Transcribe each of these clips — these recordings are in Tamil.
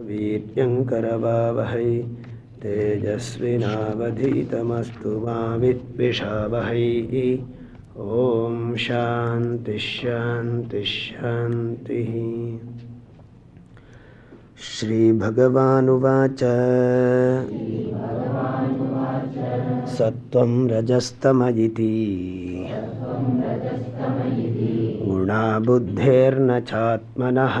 वीर्यङ्करवावहै तेजस्विनावधीतमस्तु मा विद्विषावहै। ॐ शान्तिश्शान्तिश्शान्तिः श्रीभगवानुवाच। सत्त्वं रजस्तमयिति। गुणा बुद्धेर्न चात्मनः।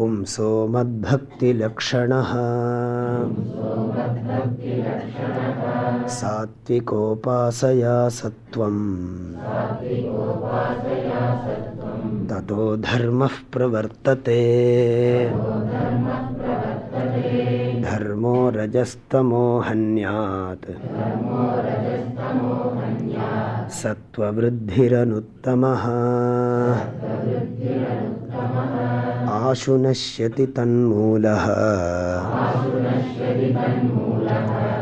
पुंसो मद्भक्तिलक्षणः सात्विकोपासया सत्त्वम्। ततो धर्मः धर्मो रजस्तमो हन्यात्। सत्त्ववृद्धिरनुत्तमः। आशु नश्यति तन्मूलः।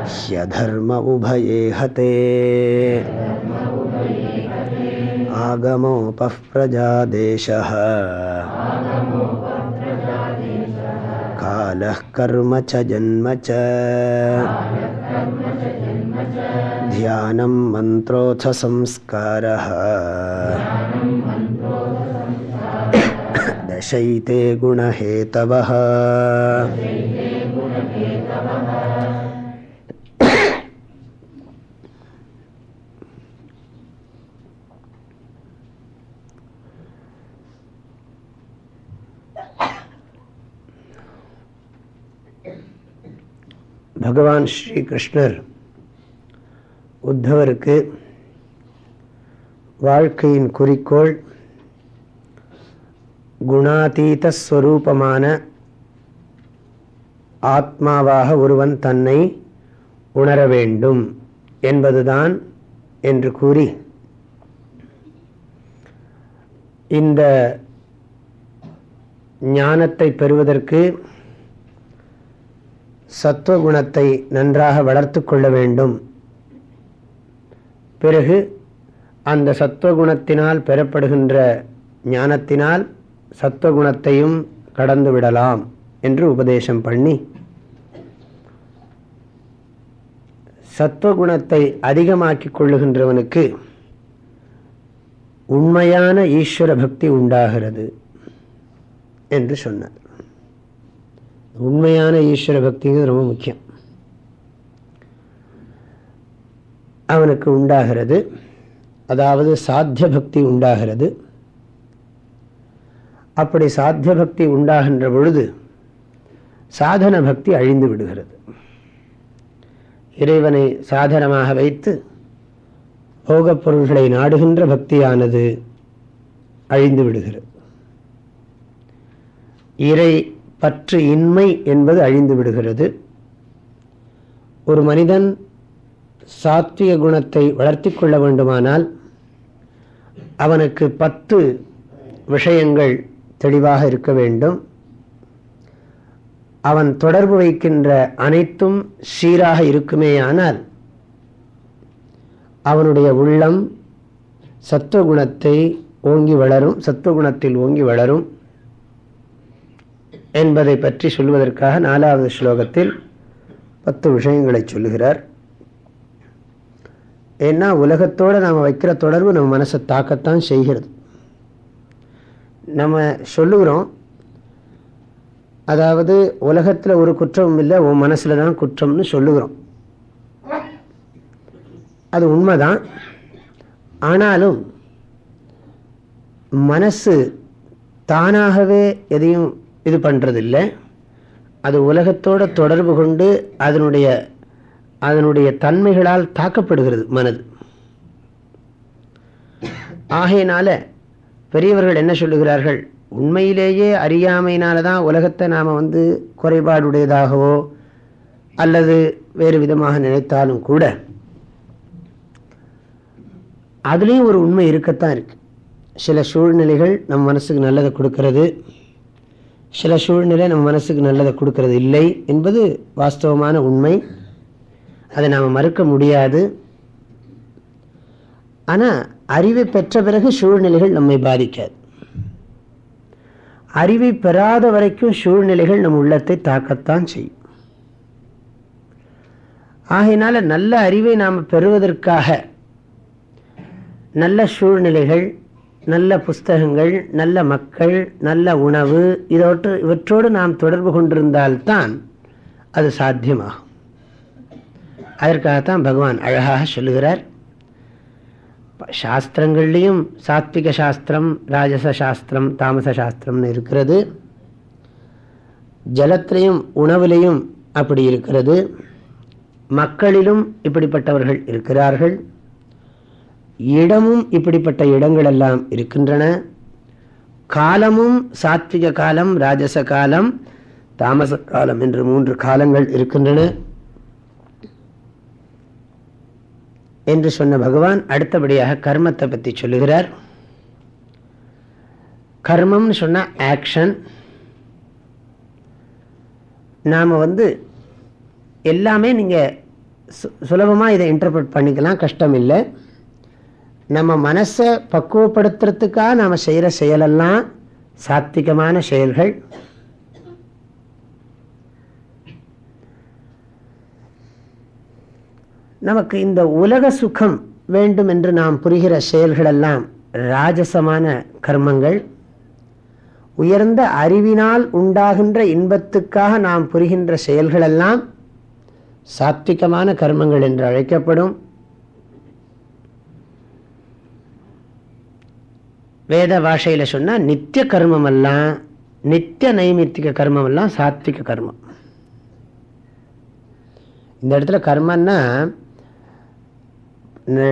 ह्यधर्म उभये हते। आगमोपः प्रजादेशः। कालः कर्म च जन्म च। ध्यानं मन्त्रोऽथ संस्कारः। दशैते गुणहेतवः। பகவான் ஸ்ரீ கிருஷ்ணர் உத்தவருக்கு வாழ்க்கையின் குறிக்கோள் குணாதீத ஸ்வரூபமான ஆத்மாவாக ஒருவன் தன்னை உணர வேண்டும் என்பதுதான் என்று கூறி இந்த ஞானத்தை பெறுவதற்கு சத்துவகுணத்தை நன்றாக வளர்த்து கொள்ள வேண்டும். பிறகு அந்த சத்துவகுணத்தினால் பெறப்படுகின்ற ஞானத்தினால் சத்துவகுணத்தையும் கடந்து விடலாம் என்று உபதேசம் பண்ணி சத்துவகுணத்தை அதிகமாக்கிக் கொள்ளுகின்றவனுக்கு உண்மையான ஈஸ்வர பக்தி உண்டாகிறது என்று சொன்னார். உண்மையான ஈஸ்வர பக்திங்கிறது ரொம்ப முக்கியம். அவனுக்கு உண்டாகிறது அதாவது சாத்திய பக்தி உண்டாகிறது. அப்படி சாத்திய பக்தி உண்டாகின்ற பொழுது சாதன பக்தி அழிந்து விடுகிறது. இறைவனை சாதனமாக வைத்து போகப் பொருள்களை நாடுகின்ற பக்தியானது அழிந்து விடுகிறது. இறை பற்று இன்மை என்பது அழிந்து விடுகிறது. ஒரு மனிதன் சாத்விக குணத்தை வளர்த்தி கொள்ள வேண்டுமானால் அவனுக்கு பத்து விஷயங்கள் தெளிவாக இருக்க வேண்டும். அவன் தொடர்பு வைக்கின்ற அனைத்தும் சீராக இருக்குமேயானால் அவனுடைய உள்ளம் சத்துவகுணத்தை ஓங்கி வளரும் சத்துவகுணத்தில் ஓங்கி வளரும். என்பதை பற்றி சொல்வதற்காக நாலாவது ஸ்லோகத்தில் பத்து விஷயங்களை சொல்லுகிறார். ஏன்னா உலகத்தோடு நாம் வைக்கிற தொடர்பு நம்ம மனசை தாக்கத்தான் செய்கிறது. நம்ம சொல்லுகிறோம் அதாவது உலகத்தில் ஒரு குற்றமும் இல்லை உன் மனசில் தான் குற்றம்னு சொல்லுகிறோம். அது உண்மைதான். ஆனாலும் மனசு தானாகவே எதையும் இது பண்ணுறதில்லை அது உலகத்தோட தொடர்பு கொண்டு அதனுடைய அதனுடைய தன்மைகளால் தாக்கப்படுகிறது மனது. ஆகையினால பெரியவர்கள் என்ன சொல்லுகிறார்கள்? உண்மையிலேயே அறியாமையினால தான் உலகத்தை நாம் வந்து குறைபாடுடையதாகவோ அல்லது வேறு விதமாக நினைத்தாலும் கூட அதுலேயும் ஒரு உண்மை இருக்கத்தான் இருக்குது சில சூழ்நிலைகள் நம் மனசுக்கு நல்லதை கொடுக்கறது. சில சூழ்நிலை நம்ம மனசுக்கு நல்லதை கொடுக்கறது இல்லை என்பது வாஸ்தவமான உண்மை. அதை நாம் மறுக்க முடியாது. ஆனால் அறிவை பெற்ற பிறகு சூழ்நிலைகள் நம்மை பாதிக்காது. அறிவை பெறாத வரைக்கும் சூழ்நிலைகள் நம் உள்ளத்தை தாக்கத்தான் செய்யும். ஆகையினால நல்ல அறிவை நாம் பெறுவதற்காக நல்ல சூழ்நிலைகள் நல்ல புஸ்தகங்கள் நல்ல மக்கள் நல்ல உணவு இதோட்டு இவற்றோடு நாம் தொடர்பு கொண்டிருந்தால்தான் அது சாத்தியமாகும். அதற்காகத்தான் பகவான் அழகாக சொல்லுகிறார். சாஸ்திரங்கள்லேயும் சாத்விக சாஸ்திரம் ராஜச சாஸ்திரம் தாமச சாஸ்திரம்னு இருக்கிறது. ஜலத்திலையும் உணவுலையும் அப்படி இருக்கிறது. மக்களிலும் இப்படிப்பட்டவர்கள் இருக்கிறார்கள். இடமும் இப்படிப்பட்ட இடங்கள் எல்லாம் இருக்கின்றன. காலமும் சாத்விக காலம் ராஜச காலம் தாமச காலம் என்று மூன்று காலங்கள் இருக்கின்றன. என்று சொன்ன பகவான் அடுத்தபடியாக கர்மத்தை பற்றி சொல்லுகிறார். கர்மம்னு சொன்ன ஆக்ஷன் நாம் வந்து எல்லாமே நீங்கள் சு சுலபமாக இதை இன்டர்பிரட் பண்ணிக்கலாம் கஷ்டம் இல்லை நம்ம மனசை பக்குவப்படுத்துறதுக்காக நாம் செய்கிற செயலெல்லாம் சாத்திகமான செயல்கள். நமக்கு இந்த உலக சுகம் வேண்டும் என்று நாம் புரிகிற செயல்களெல்லாம் ராஜசமான கர்மங்கள். உயர்ந்த அறிவினால் உண்டாகின்ற இன்பத்துக்காக நாம் புரிகின்ற செயல்களெல்லாம் சாத்விகமான கர்மங்கள் என்று அழைக்கப்படும். வேத பாஷையில் சொன்னால் நித்திய கர்மமெல்லாம் நித்திய நைமித்திக கர்மமெல்லாம் சாத்விக கர்மம். இந்த இடத்துல கர்மன்னா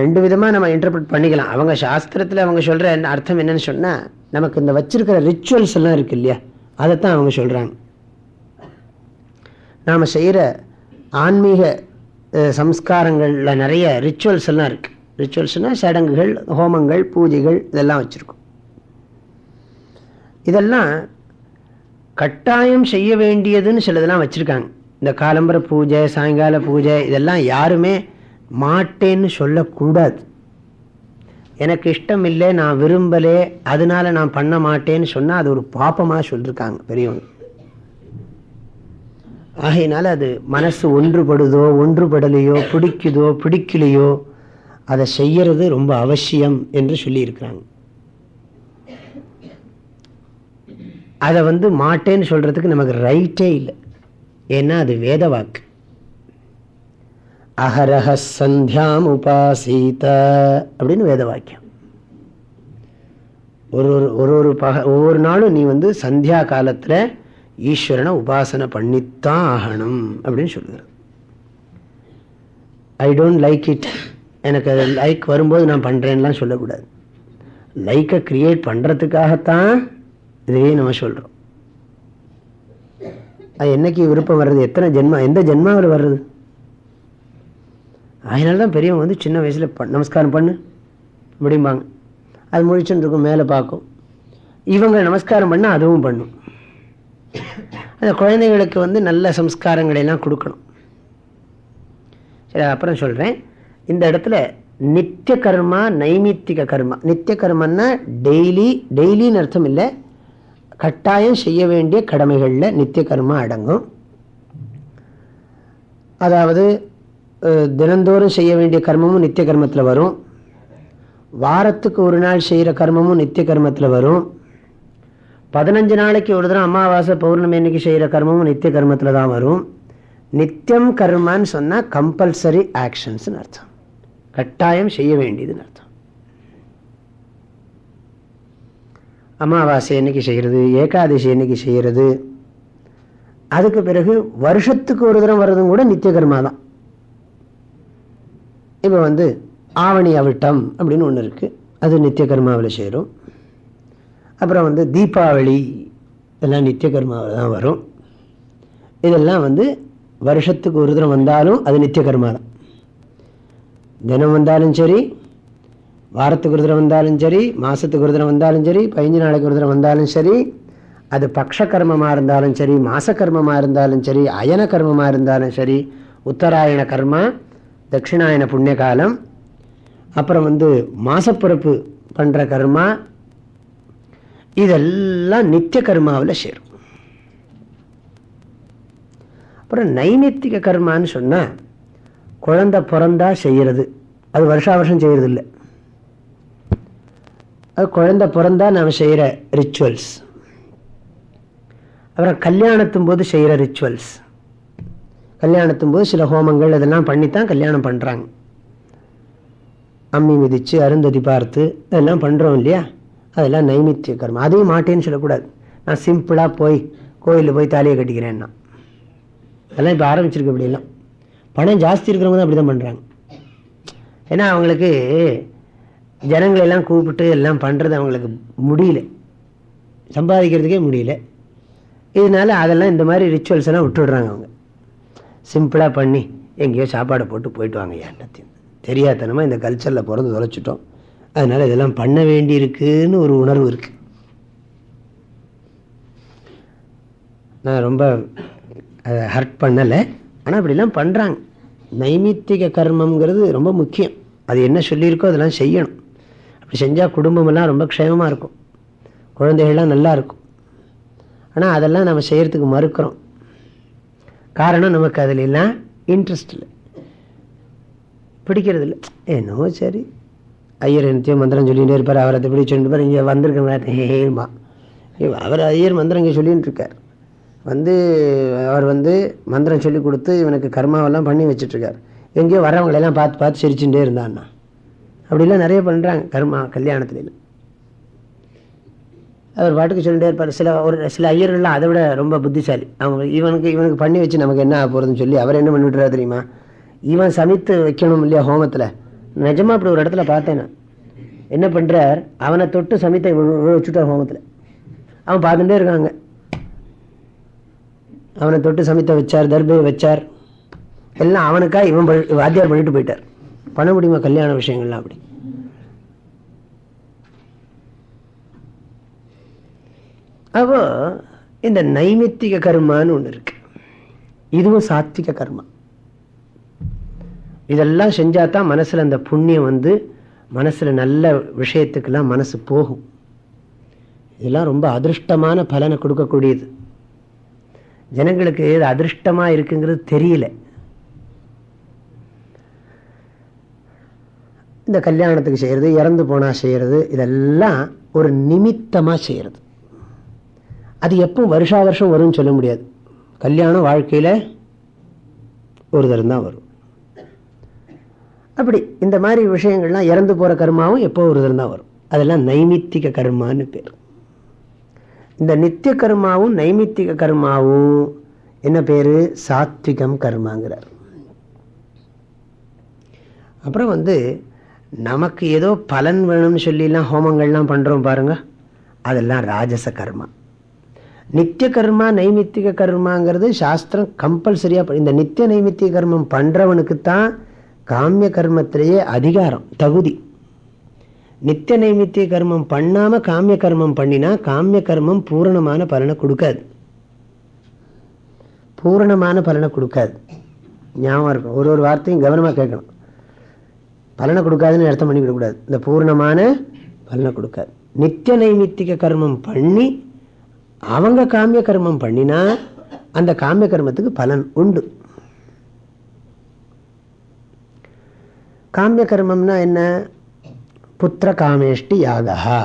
ரெண்டு விதமாக நம்ம இன்டர்பிரட் பண்ணிக்கலாம். அவங்க சாஸ்திரத்தில் அவங்க சொல்கிற அர்த்தம் என்னன்னு சொன்னால் நமக்கு இந்த வச்சிருக்கிற ரிச்சுவல்ஸ் எல்லாம் இருக்கு இல்லையா? அதைத்தான் அவங்க சொல்கிறாங்க நாம் செய்கிற ஆன்மீக சம்ஸ்காரங்களில் நிறைய ரிச்சுவல்ஸ் எல்லாம் இருக்குது ரிச்சுவல்ஸ்னால் சடங்குகள் ஹோமங்கள் பூஜைகள் இதெல்லாம் வச்சுருக்கோம். இதெல்லாம் கட்டாயம் செய்ய வேண்டியதுன்னு சிலதெல்லாம் வச்சுருக்காங்க. இந்த காலம்பர பூஜை சாயங்கால பூஜை இதெல்லாம் யாருமே மாட்டேன்னு சொல்லக்கூடாது. எனக்கு இஷ்டம் இல்லை நான் விரும்பலே அதனால நான் பண்ண மாட்டேன்னு சொன்னால் அது ஒரு பாப்பமாக சொல்லியிருக்காங்க பெரியவங்க. ஆகையினால அது மனசு ஒன்றுபடுதோ ஒன்றுபடலையோ பிடிக்குதோ பிடிக்கலையோ அதை செய்யறது ரொம்ப அவசியம் என்று சொல்லியிருக்கிறாங்க. அதை வந்து மாட்டேன்னு சொல்கிறதுக்கு நமக்கு ரைட்டே இல்லை. ஏன்னா அது வேத வாக்கு. அகரஹ சந்தியாம் உபாசீத அப்படின்னு வேத வாக்கியம். ஒரு ஒரு ஒரு ஒரு பக ஒவ்வொரு நாளும் நீ வந்து சந்தியா காலத்தில் ஈஸ்வரனை உபாசனை பண்ணித்தான் ஆகணும் அப்படின்னு சொல்லுகிறது ஐ டோன்ட் லைக் இட் எனக்கு அது லைக் வரும்போது நான் பண்ணுறேன்லாம் சொல்லக்கூடாது. லைக்கை க்ரியேட் பண்ணுறதுக்காகத்தான் இதையே நம்ம சொல்கிறோம் அது என்னைக்கு விருப்பம் வர்றது? எத்தனை ஜென்மா எந்த ஜென்மாவில் வர்றது? அதனால தான் பெரியவங்க வந்து சின்ன வயசில் ப நமஸ்காரம் பண்ணு முடியும்பாங்க அது முடிச்சுன்னு மேலே பார்க்கும். இவங்க நமஸ்காரம் பண்ணால் அதுவும் பண்ணும். அந்த குழந்தைகளுக்கு வந்து நல்ல சம்ஸ்காரங்களெல்லாம் கொடுக்கணும். சரி அப்புறம் சொல்கிறேன் இந்த இடத்துல நித்திய கர்மா நைமித்திக கர்மா. நித்திய கர்மன்னா டெய்லி டெய்லின்னு அர்த்தம் இல்லை. கட்டாயம் செய்ய வேண்டிய கடமைகளில் நித்திய கர்மா அடங்கும். அதாவது தினந்தோறும் செய்ய வேண்டிய கர்மமும் நித்திய கர்மத்தில் வரும். வாரத்துக்கு ஒரு நாள் செய்கிற கர்மமும் நித்திய கர்மத்தில் வரும். பதினஞ்சு நாளைக்கு ஒரு தினம் அமாவாசை பௌர்ணமி அன்னைக்கு செய்கிற கர்மமும் நித்திய கர்மத்தில் தான் வரும். நித்தியம் கர்மான்னு சொன்னால் கம்பல்சரி ஆக்ஷன்ஸ்னு அர்த்தம். கட்டாயம் செய்ய வேண்டியதுன்னு அர்த்தம். அமாவாசை என்னைக்கு செய்கிறது ஏகாதசி என்னைக்கு செய்கிறது. அதுக்கு பிறகு வருஷத்துக்கு ஒரு தரம் வர்றதும் கூட நித்திய கர்மா தான். இப்போ வந்து ஆவணி அவிட்டம் அப்படின்னு ஒன்று இருக்குது அது நித்திய கர்மாவில் சேரும். அப்புறம் வந்து தீபாவளி இதெல்லாம் நித்திய கர்மாவில் தான் வரும். இதெல்லாம் வந்து வருஷத்துக்கு ஒரு தரம் வந்தாலும் அது நித்திய கர்மா தான். தினம் வந்தாலும் சரி வாரத்துக்கு ஒரு தடவை வந்தாலும் சரி மாதத்துக்கு ஒரு தடவை வந்தாலும் சரி பதினஞ்சு நாளைக்கு ஒரு தடவை வந்தாலும் சரி அது பக்ஷ கர்மமாக இருந்தாலும் சரி மாச கர்மமாக இருந்தாலும் சரி அயன கர்மமாக இருந்தாலும் சரி உத்தராயண கர்மா தட்சிணாயன புண்ணிய காலம் அப்புறம் வந்து மாசப்பிறப்பு பண்ணுற கர்மா இதெல்லாம் நித்திய கர்மாவில் சேரும். அப்புறம் நைமித்திக கர்மான்னு சொன்னால் குழந்தை பிறந்தா செய்கிறது அது வருஷா வருஷம் செய்கிறது இல்லை அது குழந்தை பிறந்தா நாம் செய்கிற ரிச்சுவல்ஸ் அப்புறம் கல்யாணத்தும் போது செய்கிற ரிச்சுவல்ஸ் கல்யாணத்தும் போது சில ஹோமங்கள் இதெல்லாம் பண்ணித்தான் கல்யாணம் பண்ணுறாங்க அம்மி மிதித்து அருந்ததி பார்த்து அதெல்லாம் பண்ணுறோம் இல்லையா? அதெல்லாம் நைமித்திய கர்மம். அதையும் மாட்டேன்னு சொல்லக்கூடாது. நான் சிம்பிளாக போய் கோயிலில் போய் தாலியை கட்டிக்கிறேன்னா. அதெல்லாம் இப்போ ஆரம்பிச்சிருக்கு இப்படிலாம் பணம் ஜாஸ்தி இருக்கிறவங்க தான் அப்படி தான் பண்ணுறாங்க ஏன்னா அவங்களுக்கு ஜனங்களெல்லாம் கூப்பிட்டு எல்லாம் பண்ணுறது அவங்களுக்கு முடியல. சம்பாதிக்கிறதுக்கே முடியல. இதனால அதெல்லாம் இந்த மாதிரி ரிச்சுவல்ஸ் எல்லாம் விட்டுடுறாங்க அவங்க. சிம்பிளாக பண்ணி எங்கேயோ சாப்பாடை போட்டு போயிட்டு வாங்க எல்லாத்தையும் தெரியாதனமாக இந்த கல்ச்சரில் பிறந்து தொலைச்சிட்டோம். அதனால் இதெல்லாம் பண்ண வேண்டியிருக்குன்னு ஒரு உணர்வு இருக்குது நான் ரொம்ப அதை ஹர்ட் பண்ணலை. ஆனால் அப்படிலாம் பண்ணுறாங்க நைமித்திக கர்மங்கிறது ரொம்ப முக்கியம். அது என்ன சொல்லியிருக்கோ அதெல்லாம் செய்யணும். இப்படி செஞ்சால் குடும்பமெல்லாம் ரொம்ப க்ஷேமமாக இருக்கும். குழந்தைகள்லாம் நல்லா இருக்கும். ஆனால் அதெல்லாம் நம்ம செய்கிறதுக்கு மறுக்கிறோம். காரணம் நமக்கு அதில் எல்லாம் இன்ட்ரெஸ்ட் இல்லை. பிடிக்கிறது இல்லை என்னவோ சரி. ஐயர் என்னத்தையும் மந்திரம் சொல்லிகிட்டே இருப்பார். அவரை அதை பிடிச்சு இருப்பார் இங்கே வந்திருக்கேன் அவர் ஐயர் மந்திரம் இங்கே சொல்லிகிட்டு இருக்கார். வந்து அவர் வந்து மந்திரம் சொல்லி கொடுத்து இவனுக்கு கர்மாவெல்லாம் பண்ணி வச்சுட்ருக்கார் எங்கேயோ வரவங்களெல்லாம் பார்த்து பார்த்து சிரிச்சுட்டே இருந்தான்னா. அப்படிலாம் நிறைய பண்ணுறாங்க கர்மா கல்யாணத்துலாம் அவர் பாட்டுக்கு சொல்லிட்டே இருப்பார். சில ஒரு சில ஐயர்கள்லாம் அதை விட ரொம்ப புத்திசாலி. அவங்க இவனுக்கு இவனுக்கு பண்ணி வச்சு நமக்கு என்ன ஆக போகிறதுன்னு சொல்லி அவர் என்ன பண்ணிவிட்றாரு தெரியுமா? இவன் சமைத்து வைக்கணும் இல்லையா ஹோமத்தில்? நிஜமாக அப்படி ஒரு இடத்துல பார்த்தேன் நான். என்ன பண்ணுறார் அவனை தொட்டு சமைத்த வச்சுட்டார் ஹோமத்தில். அவன் பார்த்துட்டே இருக்காங்க. அவனை தொட்டு சமைத்த வச்சார் தர்பை வச்சார். எல்லாம் அவனுக்கா இவன் வாத்தியார் பண்ணிட்டு போயிட்டார். பண்ண முடியுமா கல்யாண விஷயங்கள்லாம் அப்படி. அப்போ இந்த நைமித்திக கர்மான்னு ஒன்று இருக்கு. இதுவும் சாத்விக கர்மா. இதெல்லாம் செஞ்சால் தான் மனசுல அந்த புண்ணியம் வந்து மனசுல நல்ல விஷயத்துக்கெல்லாம் மனசு போகும். இதெல்லாம் ரொம்ப அதிருஷ்டமான பலனை கொடுக்கக்கூடியது. ஜனங்களுக்கு இது அதிருஷ்டமாக இருக்குங்கிறது தெரியல. இந்த கல்யாணத்துக்கு செய்கிறது இறந்து போனால் செய்கிறது இதெல்லாம் ஒரு நிமித்தமாக செய்கிறது அது எப்போ வருஷா வருஷம் வரும்னு சொல்ல முடியாது. கல்யாணம் வாழ்க்கையில் ஒரு தரம் தான் வரும். அப்படி இந்த மாதிரி விஷயங்கள்லாம் இறந்து போகிற கர்மாவும் எப்போ ஒரு தரம் தான் வரும். அதெல்லாம் நைமித்திக கர்மான்னு பேர். இந்த நித்திய கர்மாவும் நைமித்திக கர்மாவும் என்ன பேர்? சாத்விகம் கர்மாங்கிறார். அப்புறம் வந்து நமக்கு ஏதோ பலன் வேணும்னு சொல்லிலாம் ஹோமங்கள்லாம் பண்ணுறோம் பாருங்க. அதெல்லாம் ராஜச கர்மா. நித்திய கர்மா நைமித்திக கர்மாங்கிறது சாஸ்திரம் கம்பல்சரியாக இந்த நித்திய நைமித்திய கர்மம் பண்ணுறவனுக்கு தான் காமிய கர்மத்திலேயே அதிகாரம் தகுதி. நித்திய நைமித்திய கர்மம் பண்ணாமல் காமிய கர்மம் பண்ணினா காமிய கர்மம் பூரணமான பலனை கொடுக்காது. பூரணமான பலனை கொடுக்காது. ஞாபகம் இருக்கும். ஒரு ஒரு வார்த்தையும் கவனமாக கேட்கணும். பலனை கொடுக்காதுன்னு அர்த்தம் பண்ணிவிடக்கூடாது இந்த பூர்ணமான பலனை கொடுக்காது. நித்திய நைமித்திக கர்மம் பண்ணி அவங்க காமிய கர்மம் பண்ணினா அந்த காமிய கர்மத்துக்கு பலன் உண்டு. காமிய கர்மம்னா என்ன? புத்திர காமேஷ்டி யாகா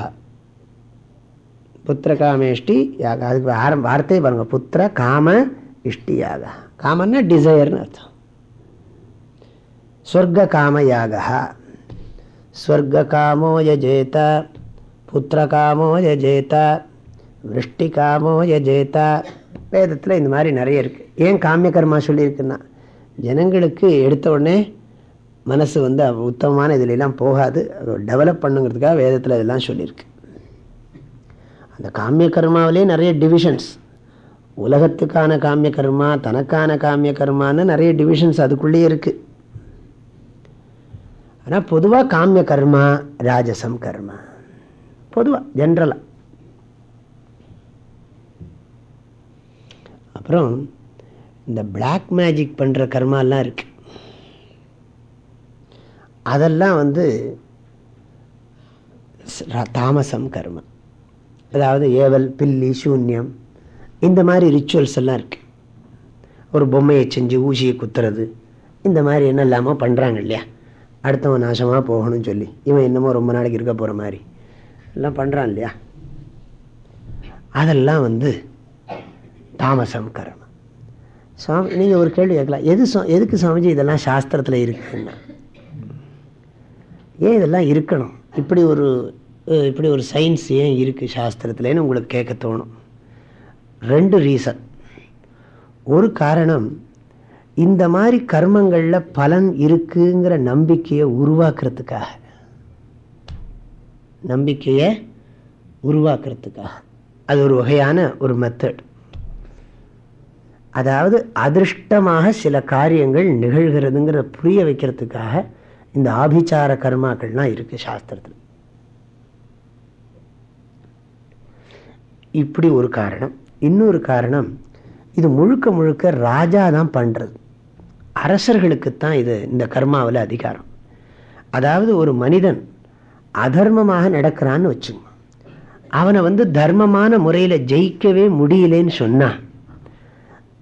புத்திர காமேஷ்டி யாகா அதுக்கு ஆரம் வார்த்தை பாருங்க. புத்திர காம இஷ்டி யாகா காமன்னா டிசையர்னு அர்த்தம். ஸ்வர்க காம ஸ்வர்க காமோ யஜேத புத்திர காமோ யஜேத விருஷ்டி காமோ யஜேத வேதத்தில் இந்த மாதிரி நிறைய இருக்குது ஏன் காமிய கர்மா சொல்லியிருக்குன்னா ஜனங்களுக்கு எடுத்த உடனே மனசு வந்து உத்தமமான இதுலெல்லாம் போகாது. டெவலப் பண்ணுங்கிறதுக்காக வேதத்தில் இதெல்லாம் சொல்லியிருக்கு. அந்த காமிய கர்மாவிலே நிறைய டிவிஷன்ஸ் உலகத்துக்கான காமிய கர்மா தனக்கான காமிய கர்மான்னு நிறைய டிவிஷன்ஸ் அதுக்குள்ளேயே இருக்குது ஆனால் பொதுவாக காமிய கர்மா ராஜசம் கர்மா. பொதுவாக ஜென்ரலாக அப்புறம் இந்த பிளாக் மேஜிக் பண்ணுற கர்மாலாம் இருக்கு. அதெல்லாம் வந்து தாமசம் கர்மா. அதாவது ஏவல் பில்லி சூன்யம் இந்த மாதிரி ரிச்சுவல்ஸ் எல்லாம் இருக்கு. ஒரு பொம்மையை செஞ்சு ஊசியை குத்துறது இந்த மாதிரி என்ன இல்லாமல் பண்ணுறாங்க இல்லையா? அடுத்தவன் நாசமாக போகணும்னு சொல்லி. இவன் என்னமோ ரொம்ப நாளைக்கு இருக்க போகிற மாதிரி. எல்லாம் பண்ணுறான் இல்லையா? அதெல்லாம் வந்து தாமசம் கர்மம். சுவாமி நீங்கள் ஒரு கேள்வி கேட்கலாம். எது எதுக்கு சுவாமிஜி இதெல்லாம் சாஸ்திரத்தில் இருக்குன்னா? ஏன் இதெல்லாம் இருக்கணும்? இப்படி ஒரு இப்படி ஒரு சயின்ஸ் ஏன் இருக்குது சாஸ்திரத்துலன்னு உங்களுக்கு கேட்க தோணும். ரெண்டு ரீசன் ஒரு காரணம் இந்த மாதிரி கர்மங்களில் பலன் இருக்குங்கிற நம்பிக்கையை உருவாக்குறதுக்காக. நம்பிக்கையை உருவாக்குறதுக்காக. அது ஒரு வகையான ஒரு மெத்தட் அதாவது அதிர்ஷ்டமாக சில காரியங்கள் நிகழ்கிறதுங்கிற புரிய வைக்கிறதுக்காக இந்த ஆபிச்சார கர்மாக்கள்லாம் இருக்கு சாஸ்திரத்தில். இப்படி ஒரு காரணம். இன்னொரு காரணம் இது முழுக்க முழுக்க ராஜா தான் பண்ணுறது அரசர்களுக்குத்தான் இது இந்த கர்மாவில் அதிகாரம். அதாவது ஒரு மனிதன் அதர்மமாக நடக்கிறான்னு வச்சுங்க. அவனை வந்து தர்மமான முறையில் ஜெயிக்கவே முடியலேன்னு சொன்னான்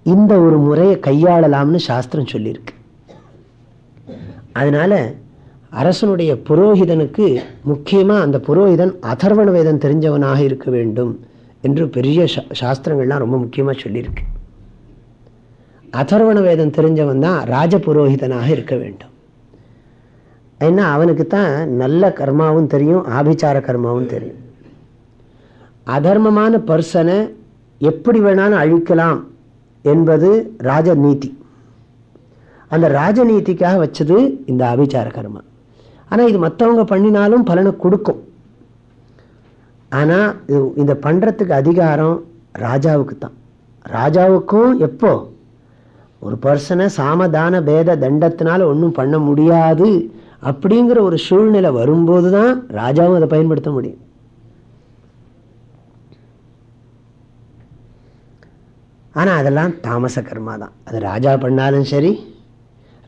இந்த ஒரு முறையை கையாளலாம்னு சாஸ்திரம் சொல்லியிருக்கு. அதனால அரசனுடைய புரோஹிதனுக்கு முக்கியமாக அந்த புரோஹிதன் அதர்வண வேதம் தெரிஞ்சவனாக இருக்க வேண்டும் என்று பெரிய சாஸ்திரங்கள்லாம் ரொம்ப முக்கியமாக சொல்லியிருக்கு. அதர்வண வேதம் தெரிஞ்சவன் தான் ராஜபுரோஹிதனாக இருக்க வேண்டும். ஏன்னா அவனுக்கு தான் நல்ல கர்மாவும் தெரியும் ஆபிச்சார கர்மாவும் தெரியும். அதர்மமான பர்சனை எப்படி வேணாலும் அழிக்கலாம் என்பது ராஜநீதி. அந்த ராஜநீதிக்காக வச்சது இந்த அபிச்சார கர்மம் ஆனால் இது மற்றவங்க பண்ணினாலும் பலனை கொடுக்கும். ஆனால் இது இந்த பண்ணுறதுக்கு அதிகாரம் ராஜாவுக்கு தான் ராஜாவுக்கும் எப்போ? ஒரு பர்சனை சாமதான பேத தண்டத்தினால ஒன்றும் பண்ண முடியாது அப்படிங்கிற ஒரு சூழ்நிலை வரும்போது தான் ராஜாவும் அதை பயன்படுத்த முடியும். ஆனால் அதெல்லாம் தாமச கர்மா தான் அது ராஜா பண்ணாலும் சரி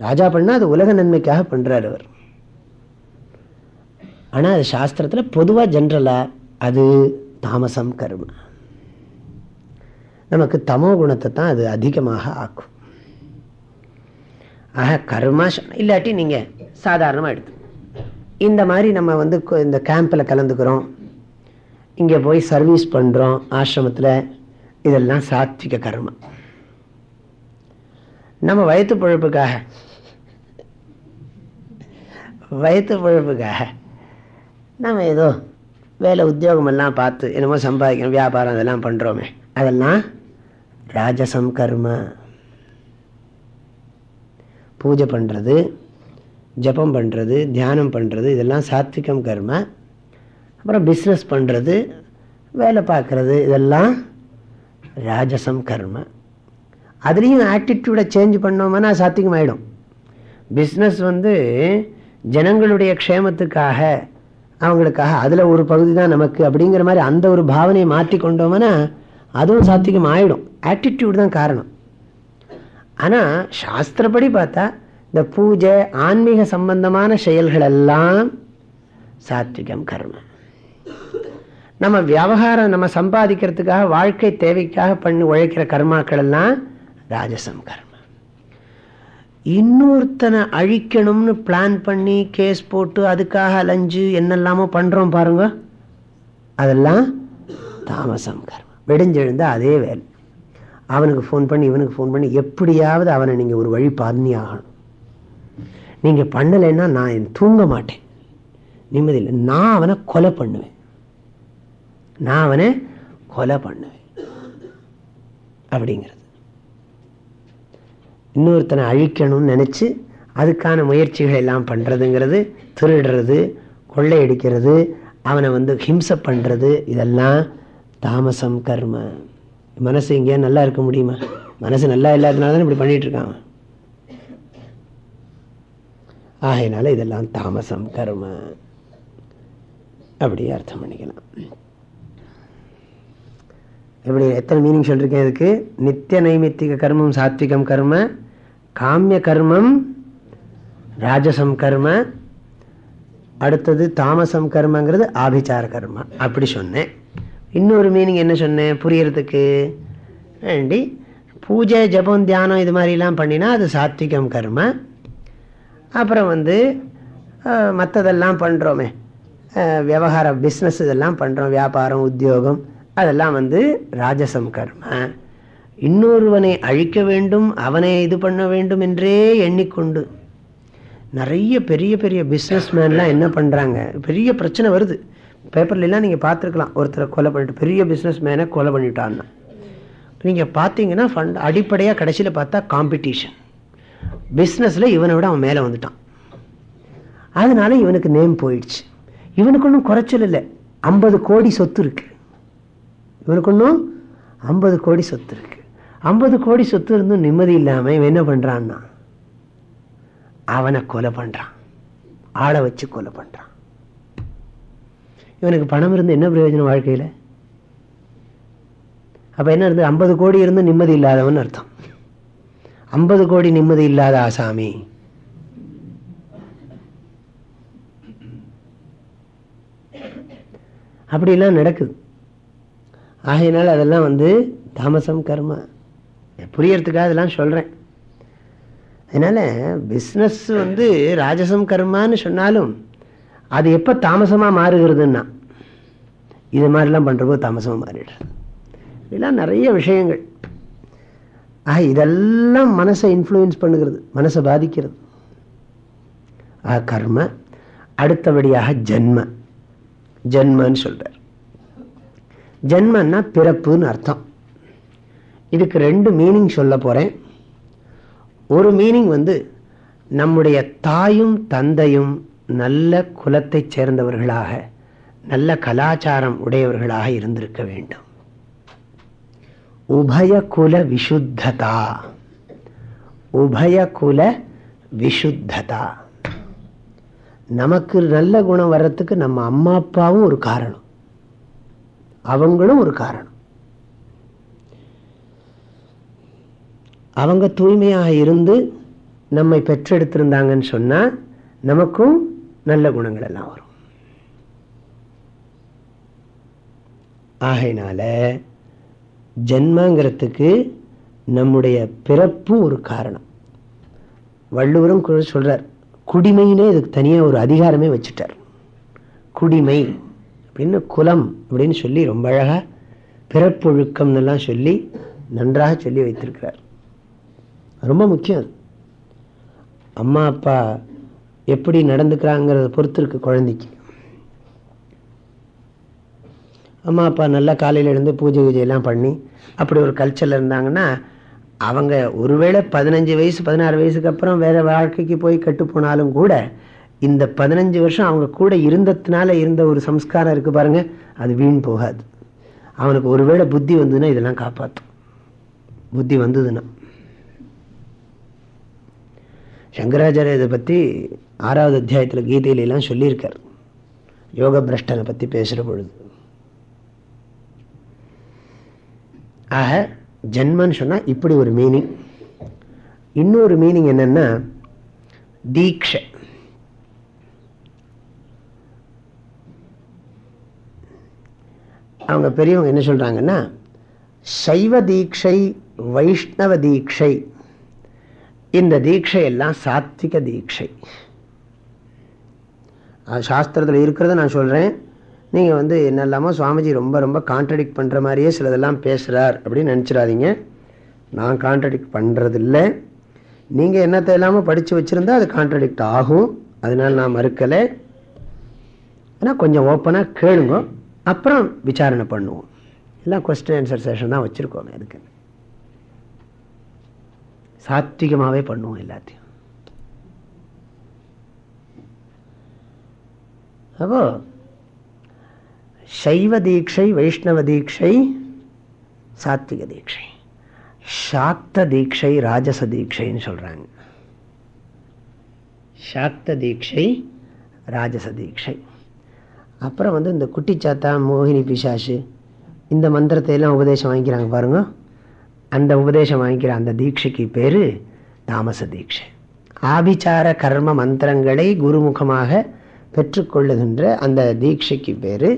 ராஜா பண்ணால் அது உலக நன்மைக்காக பண்ணுறார் அவர். ஆனால் அது சாஸ்திரத்தில் பொதுவாக ஜென்ரலாக அது தாமசம் கர்மா. நமக்கு தமோ குணத்தை தான் அது அதிகமாக ஆக்கும். ஆக கர்மா இல்லாட்டி நீங்கள் சாதாரணமாக எடுத்து. இந்த மாதிரி நம்ம வந்து இந்த கேம்பில் கலந்துக்கிறோம். இங்கே போய் சர்வீஸ் பண்ணுறோம் ஆசிரமத்தில். இதெல்லாம் சாத்விக கர்மம் நம்ம வயிற்று பொழப்புக்காக வயிற்று பொழப்புக்காக நம்ம ஏதோ வேலை உத்தியோகமெல்லாம் பார்த்து என்னமோ சம்பாதிக்கணும் வியாபாரம் அதெல்லாம் பண்ணுறோமே அதெல்லாம் ராஜசம் கர்ம. பூஜை பண்ணுறது ஜபம் பண்ணுறது தியானம் பண்ணுறது இதெல்லாம் சாத்விகம் கர்ம. அப்புறம் பிஸ்னஸ் பண்ணுறது வேலை பார்க்குறது இதெல்லாம் ராஜசம் கர்ம. அதுலேயும் ஆட்டிடியூடை சேஞ்ச் பண்ணோம்னா சாத்தியம் ஆகிடும் பிஸ்னஸ் வந்து ஜனங்களுடைய க்ஷேமத்துக்காக அவங்களுக்காக அதில் ஒரு பகுதி தான் நமக்கு அப்படிங்கிற மாதிரி அந்த ஒரு பாவனையை மாற்றி கொண்டோம்னா அதுவும் சாத்தியம் ஆகிடும் ஆட்டிடியூட் தான் காரணம். ஆனால் சாஸ்திரப்படி பார்த்தா இந்த பூஜை ஆன்மீக சம்பந்தமான செயல்கள் எல்லாம் சாத்விகம் கர்மம். நம்ம வியாபாரம் நம்ம சம்பாதிக்கிறதுக்காக வாழ்க்கை தேவைக்காக பண்ணி உழைக்கிற கர்மாக்கள் எல்லாம் ராஜசம் கர்மம். இன்னொருத்தனை அழிக்கணும்னு பிளான் பண்ணி கேஸ் போட்டு அதுக்காக அலைஞ்சு என்னெல்லாமோ பண்ணுறோம் பாருங்க. அதெல்லாம் தாமசம் கர்மம். வெடிஞ்செழுந்த அதே வேலை. அவனுக்கு ஃபோன் பண்ணி இவனுக்கு ஃபோன் பண்ணி எப்படியாவது அவனை நீங்கள் ஒரு வழி பண்ணி ஆகணும். நீங்கள் பண்ணலைன்னா நான் தூங்க மாட்டேன். நிம்மதி இல்லை. நான் அவனை கொலை பண்ணுவேன். நான் அவனை கொலை பண்ணுவேன். அப்படிங்கிறது. இன்னொருத்தனை அழிக்கணும்னு நினச்சி அதுக்கான முயற்சிகள் எல்லாம் பண்ணுறதுங்கிறது திருடுறது கொள்ளையடிக்கிறது அவனை வந்து ஹிம்சை பண்ணுறது இதெல்லாம் தாமசம் கர்ம மனசு எங்கேயா நல்லா இருக்க முடியுமா? மனசு நல்லா இல்லாதனால தான் இப்படி பண்ணிட்டு இருக்காங்க. ஆகையினால இதெல்லாம் தாமசம் கர்ம. அப்படி அர்த்தம் பண்ணிக்கலாம். எப்படி எத்தனை மீனிங் சொல்லியிருக்கேன் இதுக்கு? நித்திய நைமித்திக கர்மம் சாத்விகம் கர்ம காமிய கர்மம் ராஜசம் கர்ம அடுத்தது தாமசம் கர்மங்கிறது ஆபிச்சார கர்ம. அப்படி சொன்னேன். இன்னொரு மீனிங் என்ன சொன்னேன் புரியறதுக்கு. வேண்டி பூஜை ஜபம் தியானம் இது மாதிரிலாம் பண்ணினா அது சாத்விகம் கர்ம. அப்புறம் வந்து மற்றதெல்லாம் பண்ணுறோமே விவகாரம் பிஸ்னஸ் இதெல்லாம் பண்ணுறோம் வியாபாரம் உத்தியோகம். அதெல்லாம் வந்து ராஜசம் கர்ம. இன்னொருவனை அழிக்க வேண்டும் அவனை இது பண்ண வேண்டும் என்றே எண்ணிக்கொண்டு. நிறைய பெரிய பெரிய பிஸ்னஸ் மேன்லாம் என்ன பண்ணுறாங்க பெரிய பிரச்சனை வருது. பேப்பர்லாம் நீங்கள் பார்த்துருக்கலாம். ஒருத்தரை கொலை பண்ணிட்டு பெரிய பிஸ்னஸ் மேனை கொலை பண்ணிட்டான்னா. நீங்கள் பார்த்தீங்கன்னா ஃபண்ட் அடிப்படையாக கடைசியில் பார்த்தா காம்படிஷன் பிஸ்னஸில் இவனை விட அவன் மேலே வந்துட்டான். அதனால இவனுக்கு நேம் போயிடுச்சு. இவனுக்கு ஒன்றும் குறைச்சல் இல்லை. ஐம்பது கோடி சொத்து இருக்கு. இவனுக்கு ஒன்றும் ஐம்பது கோடி சொத்து இருக்கு. ஐம்பது கோடி சொத்து இருந்தும் நிம்மதி இல்லாமல் இவன் என்ன பண்ணுறான்னா அவனை கொலை பண்ணுறான் ஆளை வச்சு கொலை பண்ணுறான் இவனுக்கு பணம் இருந்து என்ன பிரயோஜனம் வாழ்க்கையில்? அப்போ என்ன இருந்து? ஐம்பது கோடி இருந்து நிம்மதி இல்லாதவன் அர்த்தம். ஐம்பது கோடி நிம்மதி இல்லாத ஆசாமி. அப்படிலாம் நடக்குது. ஆகையினால் அதெல்லாம் வந்து தாமசம் கர்ம. புரியறதுக்காக அதெல்லாம் சொல்கிறேன் அதனால் பிஸ்னஸ் வந்து ராஜசம் கர்மான்னு சொன்னாலும் அது எப்போ தாமசமாக மாறுகிறதுன்னா இது மாதிரிலாம் பண்ணுறப்போ தாமசமாக மாறிடுறது இதெல்லாம் நிறைய விஷயங்கள். ஆக இதெல்லாம் மனசை இன்ஃப்ளூயன்ஸ் பண்ணுகிறது மனசை பாதிக்கிறது. ஆ கர்ம அடுத்தபடியாக ஜென்ம. ஜென்மன்னு சொல்கிறார் ஜென்மன்னா பிறப்புன்னு அர்த்தம். இதுக்கு ரெண்டு மீனிங் சொல்ல போகிறேன் ஒரு மீனிங் வந்து நம்முடைய தாயும் தந்தையும் நல்ல குலத்தைச் சேர்ந்தவர்களாக நல்ல கலாச்சாரம் உடையவர்களாக இருந்திருக்க வேண்டும். உபயகுல விஷுத்ததா உபயகுல விஷுத்ததா நமக்கு நல்ல குணம் வர்றதுக்கு நம்ம அம்மா அப்பாவும் ஒரு காரணம். அவங்களும் ஒரு காரணம். அவங்க தூய்மையாக இருந்து நம்மை பெற்றெடுத்திருந்தாங்கன்னு சொன்னால் நமக்கும் நல்ல குணங்கள் எல்லாம் வரும். ஆகையினால ஜென்மங்கிறதுக்கு நம்முடைய பிறப்பும் ஒரு காரணம். வள்ளுவரும் சொல்றார் குடிமையினே இதுக்கு தனியாக ஒரு அதிகாரமே வச்சுட்டார். குடிமை அப்படின்னு குலம் அப்படின்னு சொல்லி ரொம்ப அழகாக பிறப்பொழுக்கம்னெல்லாம் சொல்லி நன்றாக சொல்லி வைத்திருக்கிறார். ரொம்ப முக்கியம் அம்மா அப்பா எப்படி நடந்துக்கிறாங்கிறத பொறுத்து இருக்கு குழந்தைக்கு. அம்மா அப்பா நல்லா காலையில் எழுந்து பூஜை பூஜையெல்லாம் பண்ணி அப்படி ஒரு கல்ச்சரில் இருந்தாங்கன்னா அவங்க ஒருவேளை பதினஞ்சு வயசு பதினாறு வயசுக்கு அப்புறம் வேறு வாழ்க்கைக்கு போய் கெட்டு போனாலும் கூட இந்த பதினஞ்சு வருஷம் அவங்க கூட இருந்ததுனால இருந்த ஒரு சம்ஸ்காரம் இருக்குது பாருங்கள் அது வீண் போகாது. அவனுக்கு ஒருவேளை புத்தி வந்ததுன்னா இதெல்லாம் காப்பாற்றும் புத்தி வந்ததுன்னா. சங்கராச்சாரிய இதை பற்றி ஆறாவது அத்தியாயத்தில் எல்லாம் சொல்லியிருக்கார். யோக பிரஷ்டனை பற்றி பேசுகிற பொழுது ஆக ஜென்மன்னு சொன்னால் இப்படி ஒரு மீனிங் இன்னொரு மீனிங் என்னென்னா தீக்ஷை. அவங்க பெரியவங்க என்ன சொல்கிறாங்கன்னா சைவ தீட்சை வைஷ்ணவ தீட்சை இந்த தீட்சை எல்லாம் சாத்விக தீட்சை அது சாஸ்திரத்தில் இருக்கிறத நான் சொல்கிறேன் நீங்கள் வந்து என்னெல்லாமோ சுவாமிஜி ரொம்ப ரொம்ப கான்ட்ரடிக்ட் பண்ணுற மாதிரியே சிலதெல்லாம் பேசுகிறார் அப்படின்னு நினச்சிடாதீங்க. நான் கான்ட்ரடிக்ட் பண்ணுறதில்ல நீங்கள் என்னத்தை இல்லாமல் படித்து வச்சுருந்தா அது கான்ட்ரடிக்ட் ஆகும். அதனால் நான் மறுக்கலை. ஆனால் கொஞ்சம் ஓப்பனாக கேளுங்க. அப்புறம் விசாரணை பண்ணுவோம். எல்லாம் கொஸ்டின் ஆன்சர் செஷன் தான் வச்சுருக்கோம் அதுக்கு. சாத்விகமாகவே பண்ணுவோம் எல்லாத்தையும். அப்போ சைவ தீட்சை வைஷ்ணவ தீட்சை சாத்விக தீட்சை. சாக்த தீட்சை ராஜச தீட்சைன்னு சொல்கிறாங்க சாக்த தீட்சை ராஜச தீட்சை. அப்புறம் வந்து இந்த குட்டிச்சாத்தா மோகினி பிசாசு இந்த மந்திரத்தை எல்லாம் உபதேசம் வாங்கிக்கிறாங்க பாருங்க. அந்த உபதேசம் வாங்கிக்கிற அந்த தீட்சைக்கு பேர் தாமச தீட்சை. ஆபிச்சார கர்ம மந்திரங்களை குருமுகமாக பெற்றுக்கொள்ளுகின்ற அந்த தீட்சைக்கு பேர்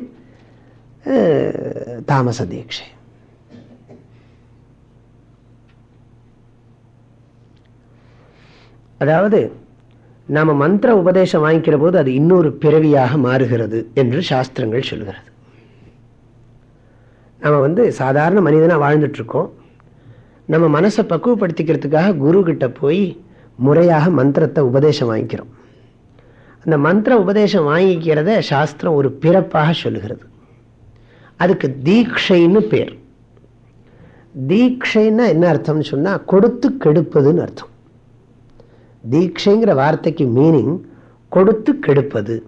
தாமச தீட்சை. அதாவது நாம் மந்திர உபதேசம் வாங்கிக்கிற போது அது இன்னொரு பிறவியாக மாறுகிறது என்று சாஸ்திரங்கள் சொல்கிறது. நம்ம வந்து சாதாரண மனிதனாக வாழ்ந்துட்டுருக்கோம் நம்ம மனசை பக்குவப்படுத்திக்கிறதுக்காக குரு கிட்ட போய் முறையாக மந்திரத்தை உபதேசம் வாங்கிக்கிறோம். அந்த மந்திர உபதேசம் வாங்கிக்கிறத சாஸ்திரம் ஒரு பிறப்பாக சொல்லுகிறது. அதுக்கு தீட்சைன்னு பேர். தீட்சைன்னா என்ன அர்த்தம்னு சொன்னால் கொடுத்து கெடுப்பதுன்னு அர்த்தம். தீட்சைங்கிற வார்த்தைக்கு மீனிங் கொடுத்து கெடுப்பது.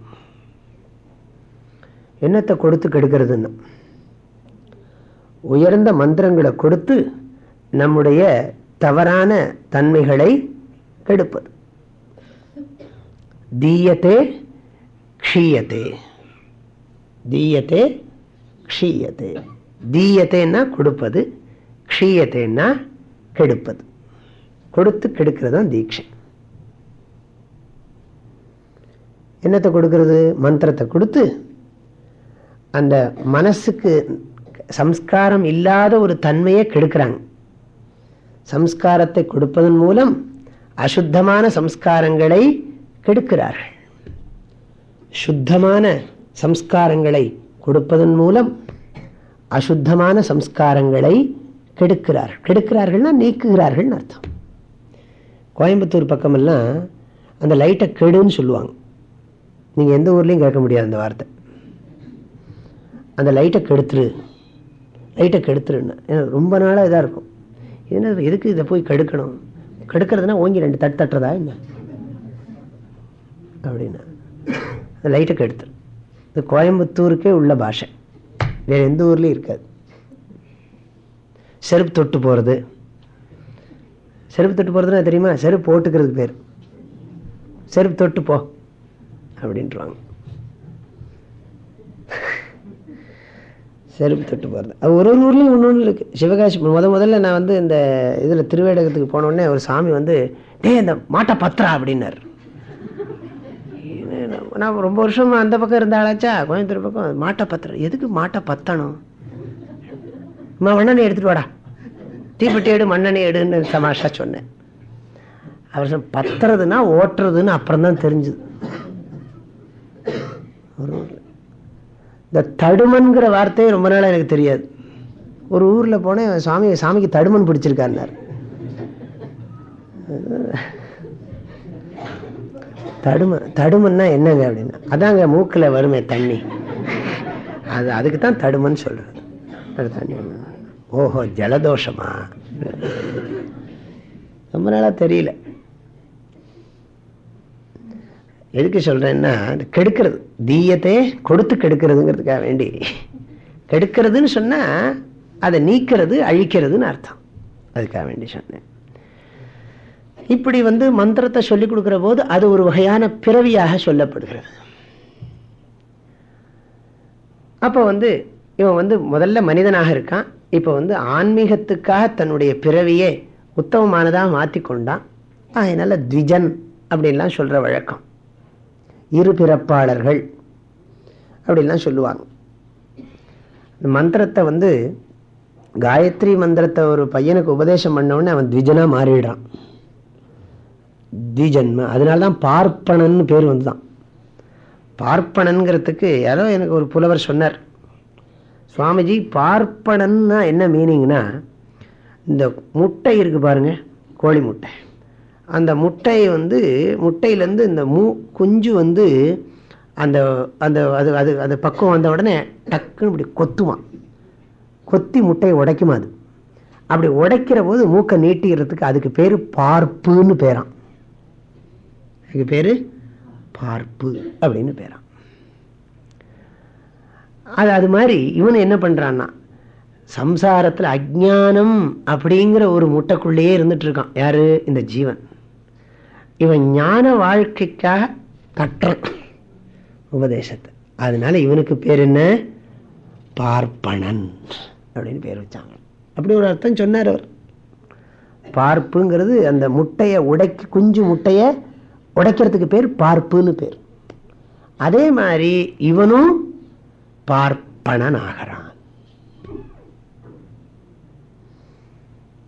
என்னத்தை கொடுத்து கெடுக்கிறதுன்னு? உயர்ந்த மந்திரங்களை கொடுத்து நம்முடைய தவறான தன்மைகளை கெடுப்பது. தீயத்தே க்ஷீயத்தே தீயத்தே க்ஷீயத்தே தீயத்தைன்னா கொடுப்பது க்ஷீயத்தைன்னா கெடுப்பது. கொடுத்து கெடுக்கிறது தான் தீட்சை. என்னத்தை கொடுக்கறது? மந்திரத்தை கொடுத்து அந்த மனசுக்கு சம்ஸ்காரம் இல்லாத ஒரு தன்மையை கெடுக்கிறாங்க. சம்ஸ்காரத்தை கொடுப்பதன் மூலம் அசுத்தமான சம்ஸ்காரங்களை கெடுக்கிறார்கள். சுத்தமான சம்ஸ்காரங்களை கொடுப்பதன் மூலம் அசுத்தமான சம்ஸ்காரங்களை கெடுக்கிறார்கள். கெடுக்கிறார்கள்னா நீக்குகிறார்கள் அர்த்தம். கோயம்புத்தூர் பக்கமெல்லாம் அந்த லைட்டை கெடுன்னு சொல்லுவாங்க. நீங்கள் எந்த ஊர்லேயும் கேட்க முடியாது அந்த வார்த்தை. அந்த லைட்டை கெடுத்துரு. லைட்டை கெடுத்துருன்னு. ரொம்ப நாளாக இதாக இருக்கும். என்ன எதுக்கு இதை போய் கெடுக்கணும்? கெடுக்கிறதுனா ஓங்கி ரெண்டு தட்டு தட்டுறதா என்ன? அப்படின்னா. அது லைட்டை கெடுத்துரு இது கோயம்புத்தூருக்கே உள்ள பாஷை. வேறு எந்த ஊர்லேயும் இருக்காது. செருப்பு தொட்டு போகிறது செருப்பு தொட்டு போகிறதுனா தெரியுமா? செருப்பு போட்டுக்கிறதுக்கு பேர். செருப்பு தொட்டு போ. அப்படின்றாங்க. செருப்பு தொட்டு போகிறது அது ஒரு ஒரு ஊர்லேயும் ஒன்று ஒன்று இருக்குது சிவகாசி முத முதல்ல நான் வந்து இந்த இதில் திருவேடகத்துக்கு போனோடனே ஒரு சாமி வந்து டே இந்த மாட்டை பத்திரா அப்படின்னார். நான் ரொம்ப வருஷம் அந்த பக்கம் இருந்தாளாச்சா? கோயம்புத்தூர் பக்கம். மாட்டை பத்திரம் எதுக்கு மாட்டை பத்தணும்? அம்மா மண்ணெண்ணெய் எடுத்துகிட்டு வாடா. தீப்பெட்டி எடு மண்ணெண்ணை எடுன்னு சமாஷா சொன்னேன். அவர் சொன்ன பத்துறதுன்னா ஓட்டுறதுன்னு அப்புறம் தான் தெரிஞ்சுது. இந்த தடுமன்கிற வார்த்தையே ரொம்ப நாளாக எனக்கு தெரியாது. ஒரு ஊரில் போனேன் சாமி சாமிக்கு தடுமன் பிடிச்சிருக்காருனார் தடுமை தடுமன்னா என்னங்க அப்படின்னா அதாங்க மூக்கில் வருமே தண்ணி. அது அதுக்கு தான் தடுமன் சொல்கிறது தண்ணி ஓஹோ ஜலதோஷமா? ரொம்ப நாளாக தெரியல. எதுக்கு சொல்கிறேன்னா கெடுக்கிறது. தீயத்தை கொடுத்து கெடுக்கிறதுங்கிறதுக்காக வேண்டி. கெடுக்கிறதுன்னு சொன்னால் அதை நீக்கிறது அழிக்கிறதுன்னு அர்த்தம். அதுக்காக வேண்டி சொன்னேன். இப்படி வந்து மந்திரத்தை சொல்லிக் கொடுக்குற போது அது ஒரு வகையான பிறவியாக சொல்லப்படுகிறது. அப்போ வந்து இவன் வந்து முதல்ல மனிதனாக இருக்கான். இப்போ வந்து ஆன்மீகத்துக்காக தன்னுடைய பிறவியே உத்தமமானதாக மாற்றிக்கொண்டான் அதனால் த்விஜன் அப்படின்லாம் சொல்கிற வழக்கம். இரு பிறப்பாளர்கள் அப்படின்லாம் சொல்லுவாங்க. மந்திரத்தை வந்து காயத்ரி மந்திரத்தை ஒரு பையனுக்கு உபதேசம் பண்ணவுடனே அவன் த்விஜனாக மாறிடுறான். திஜன்ம. அதனால தான் பார்ப்பனன் பேர் வந்து தான் பார்ப்பனங்கிறதுக்கு யாரோ எனக்கு ஒரு புலவர் சொன்னார். சுவாமிஜி பார்ப்பனன்னா என்ன மீனிங்னா இந்த முட்டை இருக்குது பாருங்க கோழி முட்டை. அந்த முட்டை வந்து முட்டையிலேருந்து இந்த மூ குஞ்சு வந்து அந்த அந்த அது அது அது பக்குவம் வந்த உடனே டக்குன்னு இப்படி கொத்துவான். கொத்தி முட்டையை உடைக்குமா அது? அப்படி உடைக்கிற போது மூக்கை நீட்டிக்கிறதுக்கு அதுக்கு பேர் பார்ப்புன்னு பேரான் இதுக்கு பேர் பார்ப்பு அப்படின்னு பேரான் அது அது மாதிரி இவன் என்ன பண்ணுறான்னா சம்சாரத்தில் அஜானம் அப்படிங்கிற ஒரு முட்டைக்குள்ளேயே இருந்துட்டு இருக்கான் யாரு? இந்த ஜீவன். இவன் ஞான வாழ்க்கைக்காக கட்டுறான் உபதேசத்தை. அதனால இவனுக்கு பேர் என்ன? பார்ப்பனன் அப்படின்னு பேர் வச்சாங்க. அப்படி ஒரு அர்த்தம் சொன்னார் அவர். பார்ப்புங்கிறது அந்த முட்டையை உடைக்கி குஞ்சு முட்டையை உடைக்கிறதுக்கு பேர் பார்ப்புன்னு பேர். அதே மாதிரி இவனும் பார்ப்பனன் ஆகிறான்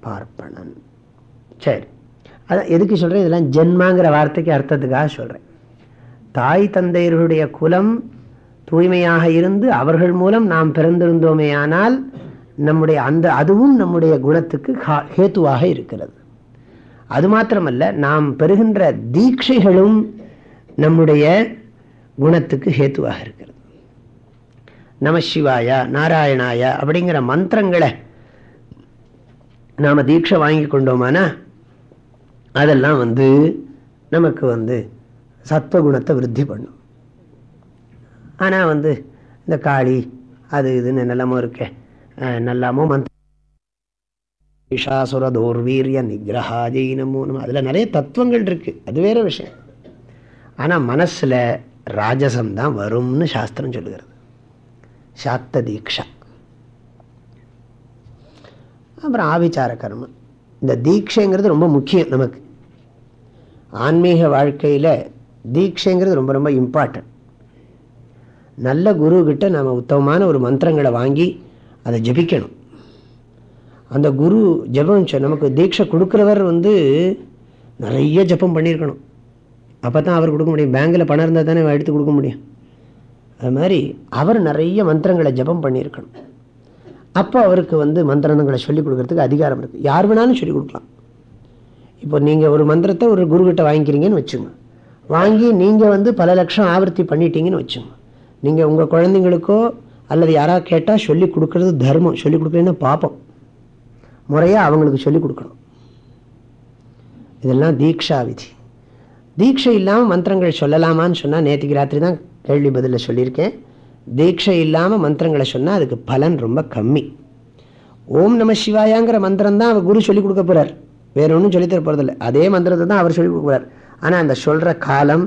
பார்ப்பனன். சரி. அதான் எதுக்கு சொல்கிறேன் இதெல்லாம் ஜென்மாங்கிற வார்த்தைக்கு அர்த்தத்துக்காக சொல்கிறேன் தாய் தந்தையர்களுடைய குலம் தூய்மையாக இருந்து அவர்கள் மூலம் நாம் பிறந்திருந்தோமே ஆனால் நம்முடைய அந்த அதுவும் நம்முடைய குணத்துக்கு ஹேத்துவாக இருக்கிறது. அது மாத்திரமல்ல நாம் பெறுகின்ற தீட்சைகளும் நம்முடைய குணத்துக்கு ஹேத்துவாக இருக்கிறது. நம சிவாய அப்படிங்கிற மந்திரங்களை நாம் தீட்சை வாங்கி கொண்டோமானா அதெல்லாம் வந்து நமக்கு வந்து சத்வகுணத்தை விருத்தி பண்ணும். ஆனால் வந்து இந்த காளி அது இதுன்னு நல்லமோ இருக்க நல்லாமோ மந்திர விஷாசுர தோர்வீரிய நிகிரஹாஜீனமோ நம்ம அதில் நிறைய தத்துவங்கள் இருக்குது அது வேற விஷயம். ஆனால் மனசில் ராஜசம் தான் வரும்னு சாஸ்திரம் சொல்லுகிறது. சாத்த தீக்ஷா. அப்புறம் ஆவிச்சார கர்மம் இந்த தீட்சைங்கிறது ரொம்ப முக்கியம் நமக்கு. ஆன்மீக வாழ்க்கையில் தீட்சைங்கிறது ரொம்ப ரொம்ப இம்பார்ட்டன்ட் நல்ல குருக்கிட்ட நம்ம உத்தமமான ஒரு மந்திரங்களை வாங்கி அதை ஜபிக்கணும். அந்த குரு ஜபம் நமக்கு தீட்சை கொடுக்குறவர் வந்து நிறைய ஜப்பம் பண்ணியிருக்கணும். அப்போ தான் அவர் கொடுக்க முடியும். பேங்கில் பணம் இருந்தால் தானே எடுத்து கொடுக்க முடியும். அது மாதிரி அவர் நிறைய மந்திரங்களை ஜபம் பண்ணியிருக்கணும். அப்போ அவருக்கு வந்து மந்திரங்களை சொல்லிக் கொடுக்குறதுக்கு அதிகாரம் இருக்குது யார் வேணாலும் சொல்லிக் கொடுக்கலாம். இப்போ நீங்கள் ஒரு மந்திரத்தை ஒரு குருக்கிட்ட வாங்கிக்கிறீங்கன்னு வச்சுங்க. வாங்கி நீங்கள் வந்து பல லட்சம் ஆவர்த்தி பண்ணிட்டீங்கன்னு வச்சுங்க. நீங்கள் உங்கள் குழந்தைங்களுக்கோ அல்லது யாராக கேட்டால் சொல்லி கொடுக்கறது தர்மம். சொல்லி கொடுக்குறேன்னு பார்ப்போம் முறையாக அவங்களுக்கு சொல்லிக் கொடுக்கணும். இதெல்லாம் தீக்ஷா விதி. தீட்சை இல்லாமல் மந்திரங்கள் சொல்லலாமான்னு சொன்னால் நேற்றுக்கு ராத்திரி தான் கேள்வி பதிலில் சொல்லியிருக்கேன். தீட்சை இல்லாமல் மந்திரங்களை சொன்னால் அதுக்கு பலன் ரொம்ப கம்மி. ஓம் நம சிவாயாங்கிற மந்திரம் தான் அவர் குரு சொல்லிக் கொடுக்க போகிறார் வேற ஒன்றும் சொல்லித்தர போகிறதில்ல அதே மந்திரத்தை தான் அவர் சொல்லிக் கொடுக்குறார் ஆனால் அந்த சொல்கிற காலம்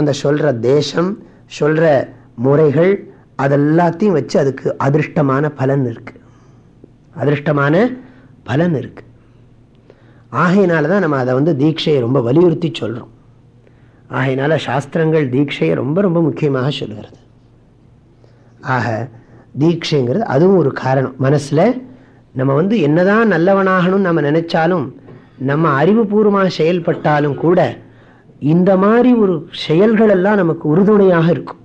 அந்த சொல்கிற தேசம் சொல்கிற முறைகள் அதெல்லாத்தையும் வச்சு அதுக்கு அதிருஷ்டமான பலன் இருக்கு. அதிர்ஷ்டமான பலன் இருக்கு. ஆகையினால தான் நம்ம அதை வந்து தீட்சையை ரொம்ப வலியுறுத்தி சொல்கிறோம் ஆகையினால சாஸ்திரங்கள் தீட்சையை ரொம்ப ரொம்ப முக்கியமாக சொல்லுகிறது ஆக தீட்சைங்கிறது அதுவும் ஒரு காரணம். மனசில் நம்ம வந்து என்னதான் நல்லவனாகணும்னு நம்ம நினைச்சாலும் நம்ம அறிவுபூர்வமாக செயல்பட்டாலும் கூட இந்த மாதிரி ஒரு செயல்கள் எல்லாம் நமக்கு உறுதுணையாக இருக்கும்.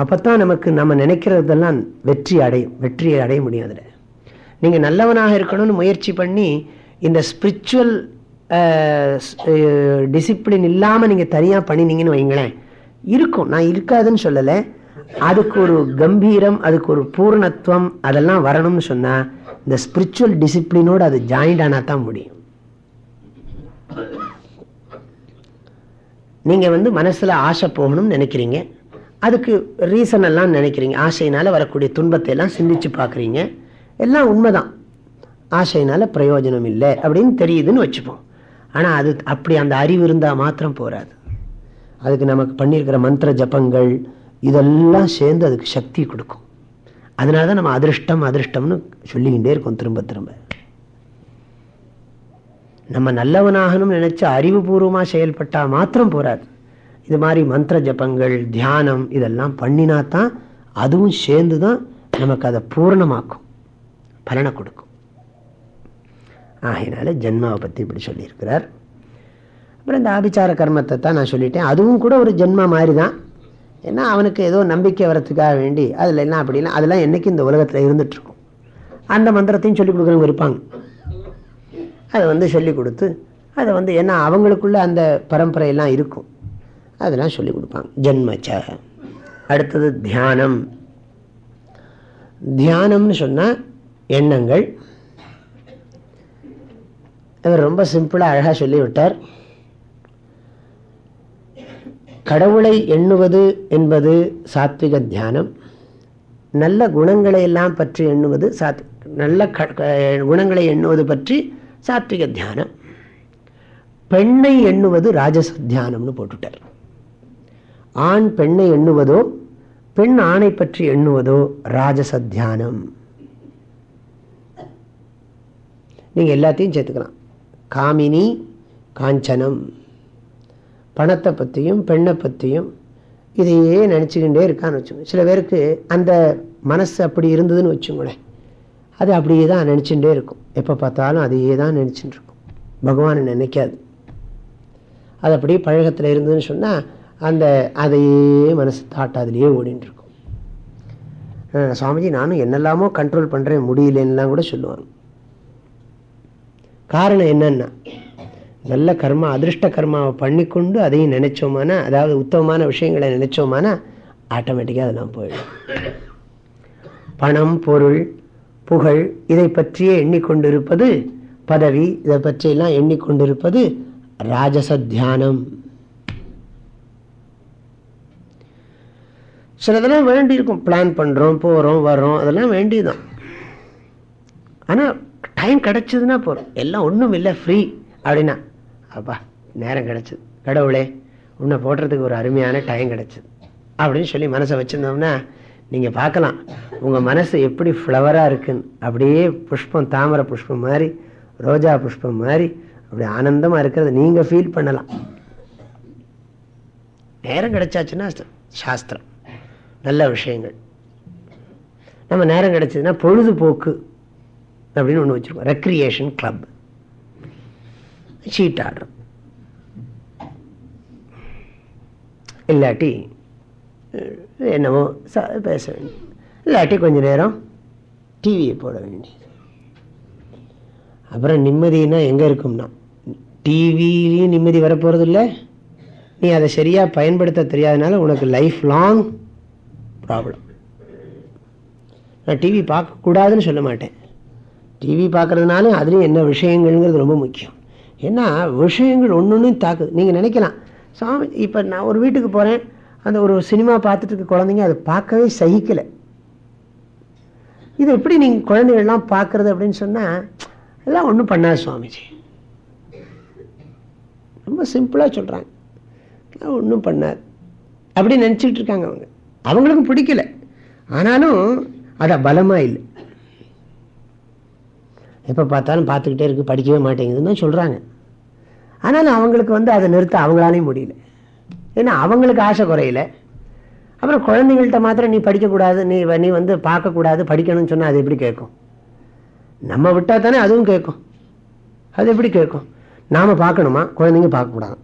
அப்போத்தான் நமக்கு நம்ம நினைக்கிறதெல்லாம் வெற்றி அடையும். வெற்றியை அடைய முடியும் அதில். நீங்கள் நல்லவனாக இருக்கணும்னு முயற்சி பண்ணி இந்த ஸ்பிரிச்சுவல் டிசிப்ளின் இல்லாமல் நீங்கள் தனியாக பண்ணினீங்கன்னு வைங்களேன். இருக்கும். நான் இருக்காதுன்னு சொல்லலை. அதுக்கு ஒரு கம்பீரம் அதுக்கு ஒரு பூர்ணத்துவம் அதெல்லாம் வரணும்னு சொன்னால் இந்த ஸ்பிரிச்சுவல் டிசிப்ளினோடு அது ஜாயிண்ட் ஆனால் தான் முடியும். நீங்கள் வந்து மனசில் ஆசை போகணும்னு நினைக்கிறீங்க. அதுக்கு ரீசன் எல்லாம் நினைக்கிறீங்க. ஆசையினால் வரக்கூடிய துன்பத்தை எல்லாம் சிந்திச்சு பார்க்குறீங்க. எல்லாம் உண்மைதான். ஆசையினால பிரயோஜனம் இல்லை அப்படின்னு தெரியுதுன்னு வச்சுப்போம். ஆனால் அது அப்படி அந்த அறிவு இருந்தால் மாத்திரம் போராது அதுக்கு நமக்கு பண்ணியிருக்கிற மந்திர ஜபங்கள் இதெல்லாம் சேர்ந்து அதுக்கு சக்தி கொடுக்கும். அதனால தான் நம்ம அதிர்ஷ்டம் அதிர்ஷ்டம்னு சொல்லிக்கிட்டே இருக்கோம் திரும்ப திரும்ப. நம்ம நல்லவனாகணும்னு நினச்சி அறிவுபூர்வமாக செயல்பட்டால் மாத்திரம் போராது இது மாதிரி மந்திர ஜபங்கள் தியானம் இதெல்லாம் பண்ணினா தான் அதுவும் சேர்ந்து தான் நமக்கு அதை பூர்ணமாக்கும். பலனை கொடுக்கும். ஆகையினால ஜென்மாவை பற்றி இப்படி சொல்லியிருக்கிறார். அப்புறம் இந்த ஆபிச்சார கர்மத்தை தான் நான் சொல்லிட்டேன். அதுவும் கூட ஒரு ஜென்மா மாதிரி தான் ஏன்னா அவனுக்கு ஏதோ நம்பிக்கை வரத்துக்காக வேண்டி அதில் என்ன அப்படின்னா அதெல்லாம் என்றைக்கும் இந்த உலகத்தில் இருந்துகிட்ருக்கும் அந்த மந்திரத்தையும் சொல்லிக் கொடுக்குறவங்க இருப்பாங்க. அதை வந்து சொல்லி கொடுத்து அதை வந்து ஏன்னா அவங்களுக்குள்ள அந்த பரம்பரையெல்லாம் இருக்கும். அதெல்லாம் சொல்லி கொடுப்பாங்க. ஜென்மச்ச. அடுத்தது தியானம். தியானம்னு சொன்னால் எண்ணங்கள். இவர் ரொம்ப சிம்பிளாக அழகாக சொல்லிவிட்டார். கடவுளை எண்ணுவது என்பது சாத்விக தியானம் நல்ல குணங்களை எல்லாம் பற்றி எண்ணுவது சாத் நல்ல குணங்களை எண்ணுவது பற்றி சாத்விக தியானம் பெண்ணை எண்ணுவது ராஜச தியானம்னு போட்டுட்டார். ஆண் பெண்ணை எண்ணுவதோ பெண் ஆணை பற்றி எண்ணுவதோ ராஜச தியானம் நீங்கள் எல்லாத்தையும் சேர்த்துக்கலாம். காமினி காஞ்சனம் பணத்தை பற்றியும் பெண்ணை பற்றியும் இதையே நினச்சிக்கிட்டே இருக்கான்னு வச்சுக்கோங்க. சில பேருக்கு அந்த மனசு அப்படி இருந்ததுன்னு வச்சுங்களேன் அது அப்படியே தான் நினச்சிகிட்டே இருக்கும். எப்போ பார்த்தாலும் அதையே தான் நினச்சிட்டு இருக்கும். பகவானை நினைக்காது. அது அப்படியே பழகத்தில் இருந்ததுன்னு சொன்னால் அந்த அதையே மனசு தாட்டை அதுலேயே ஓடின்னு இருக்கும். சுவாமிஜி நானும் என்னெல்லாமோ கண்ட்ரோல் பண்ணுறேன் முடியலன்னுலாம் கூட சொல்லுவாங்க. காரணம் என்னன்னா நல்ல கர்மா அதிர்ஷ்ட கர்மாவை பண்ணிக்கொண்டு அதையும் நினைச்சோமானா அதாவது உத்தமமான விஷயங்களை நினைச்சோமானா ஆட்டோமேட்டிக்காக அதெல்லாம் போயிடும். பணம் பொருள் புகழ் இதை பற்றியே எண்ணிக்கொண்டிருப்பது பதவி இதை பற்றியெல்லாம் எண்ணிக்கொண்டிருப்பது ராஜச தியானம். சிலதெல்லாம் வேண்டி இருக்கும் பிளான் பண்ணுறோம் போகிறோம் வர்றோம் அதெல்லாம் வேண்டியதுதான். ஆனால் டைம் கிடைச்சதுன்னா போகிறோம் எல்லாம் ஒன்றும் இல்லை ஃப்ரீ அப்படின்னா. அப்பா நேரம் கிடைச்சது. கடவுளே உன்னை போடுறதுக்கு ஒரு அருமையான டைம் கிடைச்சது. அப்படின்னு சொல்லி மனசை வச்சுருந்தோம்னா நீங்கள் பார்க்கலாம். உங்கள் மனசு எப்படி ஃப்ளவராக இருக்குன்னு. அப்படியே புஷ்பம் தாமரை புஷ்பம் மாதிரி ரோஜா புஷ்பம் மாதிரி அப்படி ஆனந்தமாக இருக்கிறத நீங்கள் ஃபீல் பண்ணலாம். நேரம் கிடைச்சாச்சுன்னா சாஸ்திரம். நல்ல விஷயங்கள். நம்ம நேரம் கிடைச்சதுன்னா பொழுதுபோக்கு. அப்படின்னு ஒன்று வச்சுருக்கோம் ரெக்ரியேஷன் கிளப் சீட் ஆடுறது இல்லாட்டி என்னமோ என்னவோ ச பேச வேண்டியது. இல்லாட்டி கொஞ்சம் நேரம் டிவியை போட வேண்டியது. அப்புறம் நிம்மதினா எங்கே இருக்கும்னா டிவிலையும் நிம்மதி வரப்போகிறது இல்லை நீ அதை சரியாக பயன்படுத்த தெரியாதனால உனக்கு லைஃப் லாங் ப்ராப்ளம் நான் டிவி பார்க்கக்கூடாதுன்னு சொல்ல மாட்டேன். டிவி பார்க்கறதுனால அதுலேயும் என்ன விஷயங்கள்ங்கிறது ரொம்ப முக்கியம். ஏன்னா விஷயங்கள் ஒன்று ஒன்று தாக்குது. நீங்கள் நினைக்கலாம் சாமி இப்போ நான் ஒரு வீட்டுக்கு போகிறேன் அந்த ஒரு சினிமா பார்த்துட்டு இருக்க குழந்தைங்க அதை பார்க்கவே சகிக்கலை. இது எப்படி நீங்கள் குழந்தைகள்லாம் பார்க்குறது அப்படின்னு சொன்னால் எல்லாம் ஒன்றும் பண்ணாது சுவாமிஜி. ரொம்ப சிம்பிளாக சொல்கிறாங்க ஒன்றும் பண்ணாது. அப்படி நினச்சிக்கிட்டு இருக்காங்க அவங்க. அவங்களுக்கும் பிடிக்கல. ஆனாலும் அது பலமாக இல்லை. எப்போ பார்த்தாலும் பார்த்துக்கிட்டே இருக்குது படிக்கவே மாட்டேங்குதுன்னு சொல்கிறாங்க ஆனாலும் அவங்களுக்கு வந்து அதை நிறுத்த அவங்களாலையும் முடியல. ஏன்னா அவங்களுக்கு ஆசை குறையல. அப்புறம் குழந்தைங்கள்ட்ட மாத்திரம் நீ படிக்கக்கூடாது நீ நீ வந்து பார்க்கக்கூடாது படிக்கணும்னு சொன்னால் அது எப்படி கேட்கும்? நம்ம விட்டால் தானே அதுவும் கேட்கும். அது எப்படி கேட்கும்? நாம் பார்க்கணுமா? குழந்தைங்க பார்க்கக்கூடாது.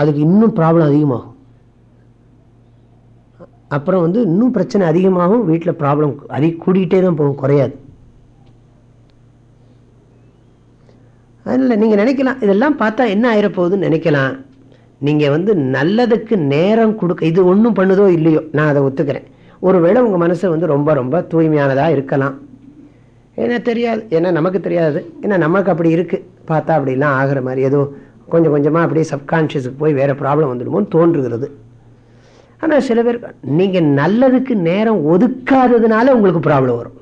அதுக்கு இன்னும் ப்ராப்ளம் அதிகமாகும். அப்புறம் வந்து இன்னும் பிரச்சனை அதிகமாகும் வீட்டில் ப்ராப்ளம் அதிக கூடிக்கிட்டே தான் போகும் குறையாது. அதனால் நீங்கள் நினைக்கலாம். இதெல்லாம் பார்த்தா என்ன ஆயிரப்போகுதுன்னு நினைக்கலாம். நீங்கள் வந்து நல்லதுக்கு நேரம் கொடுக்க இது ஒன்றும் பண்ணுதோ இல்லையோ நான் அதை ஒத்துக்கிறேன். ஒருவேளை உங்கள் மனசு வந்து ரொம்ப ரொம்ப தூய்மையானதாக இருக்கலாம். ஏன்னா தெரியாது. ஏன்னா நமக்கு தெரியாது. ஏன்னா நமக்கு அப்படி இருக்குது பார்த்தா அப்படிலாம் ஆகிற மாதிரி ஏதோ கொஞ்சம் கொஞ்சமாக அப்படியே சப்கான்ஷியஸுக்கு போய் வேறு ப்ராப்ளம் வந்துடுமோன்னு தோன்றுகிறது. ஆனால் சில பேர் நீங்கள் நல்லதுக்கு நேரம் ஒதுக்காததுனால உங்களுக்கு ப்ராப்ளம் வரும்.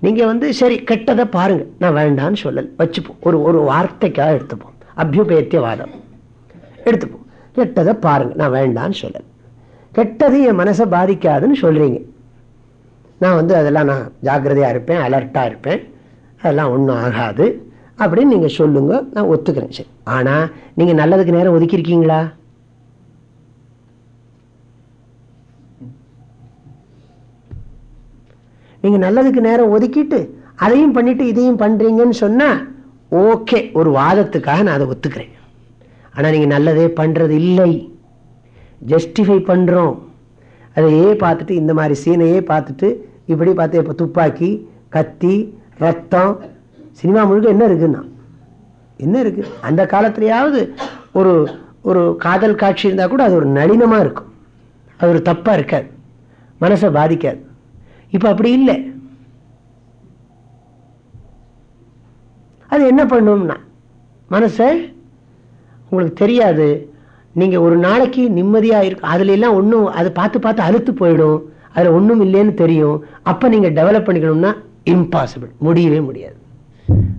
நீங்கள் வந்து சரி கெட்டதை பாருங்க. நான் வேண்டான்னு சொல்லல். வச்சுப்போம். ஒரு ஒரு வார்த்தைக்காக எடுத்துப்போம். அபியுபேத்தியவாதம். எடுத்துப்போம். கெட்டதை பாருங்க. நான் வேண்டான்னு சொல்லல். கெட்டது என் மனசை பாதிக்காதுன்னு சொல்கிறீங்க நான் வந்து அதெல்லாம் நான் ஜாக்கிரதையாக இருப்பேன் அலர்ட்டாக இருப்பேன். அதெல்லாம் ஒன்றும் ஆகாது. அப்படின்னு நீங்கள் சொல்லுங்க. நான் ஒத்துக்கிறேன். சரி. ஆனால் நீங்கள் நல்லதுக்கு நேரம் ஒதுக்கியிருக்கீங்களா? நீங்கள் நல்லதுக்கு நேரம் ஒதுக்கிட்டு அதையும் பண்ணிட்டு இதையும் பண்ணுறீங்கன்னு சொன்னால் ஓகே ஒரு வாதத்துக்காக நான் அதை ஒத்துக்கிறேன். ஆனால் நீங்கள் நல்லதே பண்ணுறது இல்லை. ஜஸ்டிஃபை பண்ணுறோம் அதையே பார்த்துட்டு இந்த மாதிரி சீனையே பார்த்துட்டு இப்படி பார்த்து இப்போ துப்பாக்கி கத்தி ரத்தம் சினிமா முழுக்க என்ன இருக்குன்னா? என்ன இருக்குது அந்த காலத்துலையாவது ஒரு ஒரு காதல் காட்சி இருந்தால் கூட அது ஒரு நளினமாக இருக்கும். அது ஒரு தப்பாக இருக்காது. மனசை பாதிக்காது. இப்போ அப்படி இல்லை. அது என்ன பண்ணும்னா மனசை உங்களுக்கு தெரியாது. நீங்கள் ஒரு நாளைக்கு நிம்மதியாக இருக்கு அதுல எல்லாம் ஒன்றும் அதை பார்த்து பார்த்து அழுத்து போயிடும். அதில் ஒன்றும் இல்லைன்னு தெரியும். அப்போ நீங்கள் டெவலப் பண்ணிக்கணும்னா இம்பாசிபிள் முடியவே முடியாது.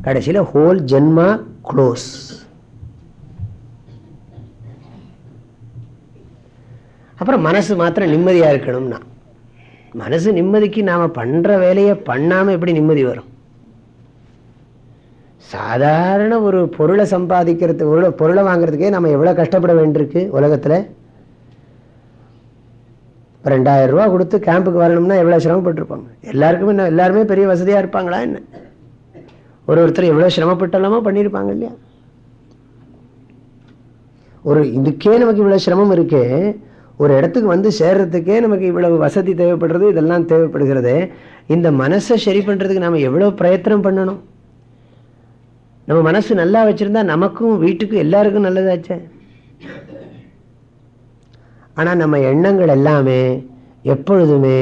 கடைசியில் ஹோல் ஜென்மா க்ளோஸ் அப்புறம் மனசு மாத்திரம் நிம்மதியாக இருக்கணும்னா மனசு நிம்மதிக்கு நாம் பண்ணுற வேலையை பண்ணாமல் எப்படி நிம்மதி வரும்? சாதாரண ஒரு பொருளை சம்பாதிக்கிறதுக்கு பொருளை பொருளை வாங்குறதுக்கே நம்ம எவ்வளோ கஷ்டப்பட வேண்டியிருக்கு உலகத்தில்? இப்போ ரெண்டாயிரம் ரூபா கொடுத்து கேம்புக்கு வரணும்னா எவ்வளோ சிரமப்பட்டிருப்பாங்க எல்லாருக்குமே என்ன எல்லாருமே பெரிய வசதியாக இருப்பாங்களா என்ன? ஒரு ஒருத்தர் எவ்வளோ சிரமப்பட்டலாமா பண்ணியிருப்பாங்க இல்லையா? ஒரு இதுக்கே நமக்கு இவ்வளோ சிரமம் இருக்கு ஒரு இடத்துக்கு வந்து சேர்றதுக்கே நமக்கு இவ்வளவு வசதி தேவைப்படுறது இதெல்லாம் தேவைப்படுகிறது இந்த மனசை சரி பண்ணுறதுக்கு நாம் எவ்வளோ பிரயத்தனம் பண்ணணும்? நம்ம மனசு நல்லா வச்சுருந்தா நமக்கும் வீட்டுக்கும் எல்லாருக்கும் நல்லதாச்சே? ஆனால் நம்ம எண்ணங்கள் எல்லாமே எப்பொழுதுமே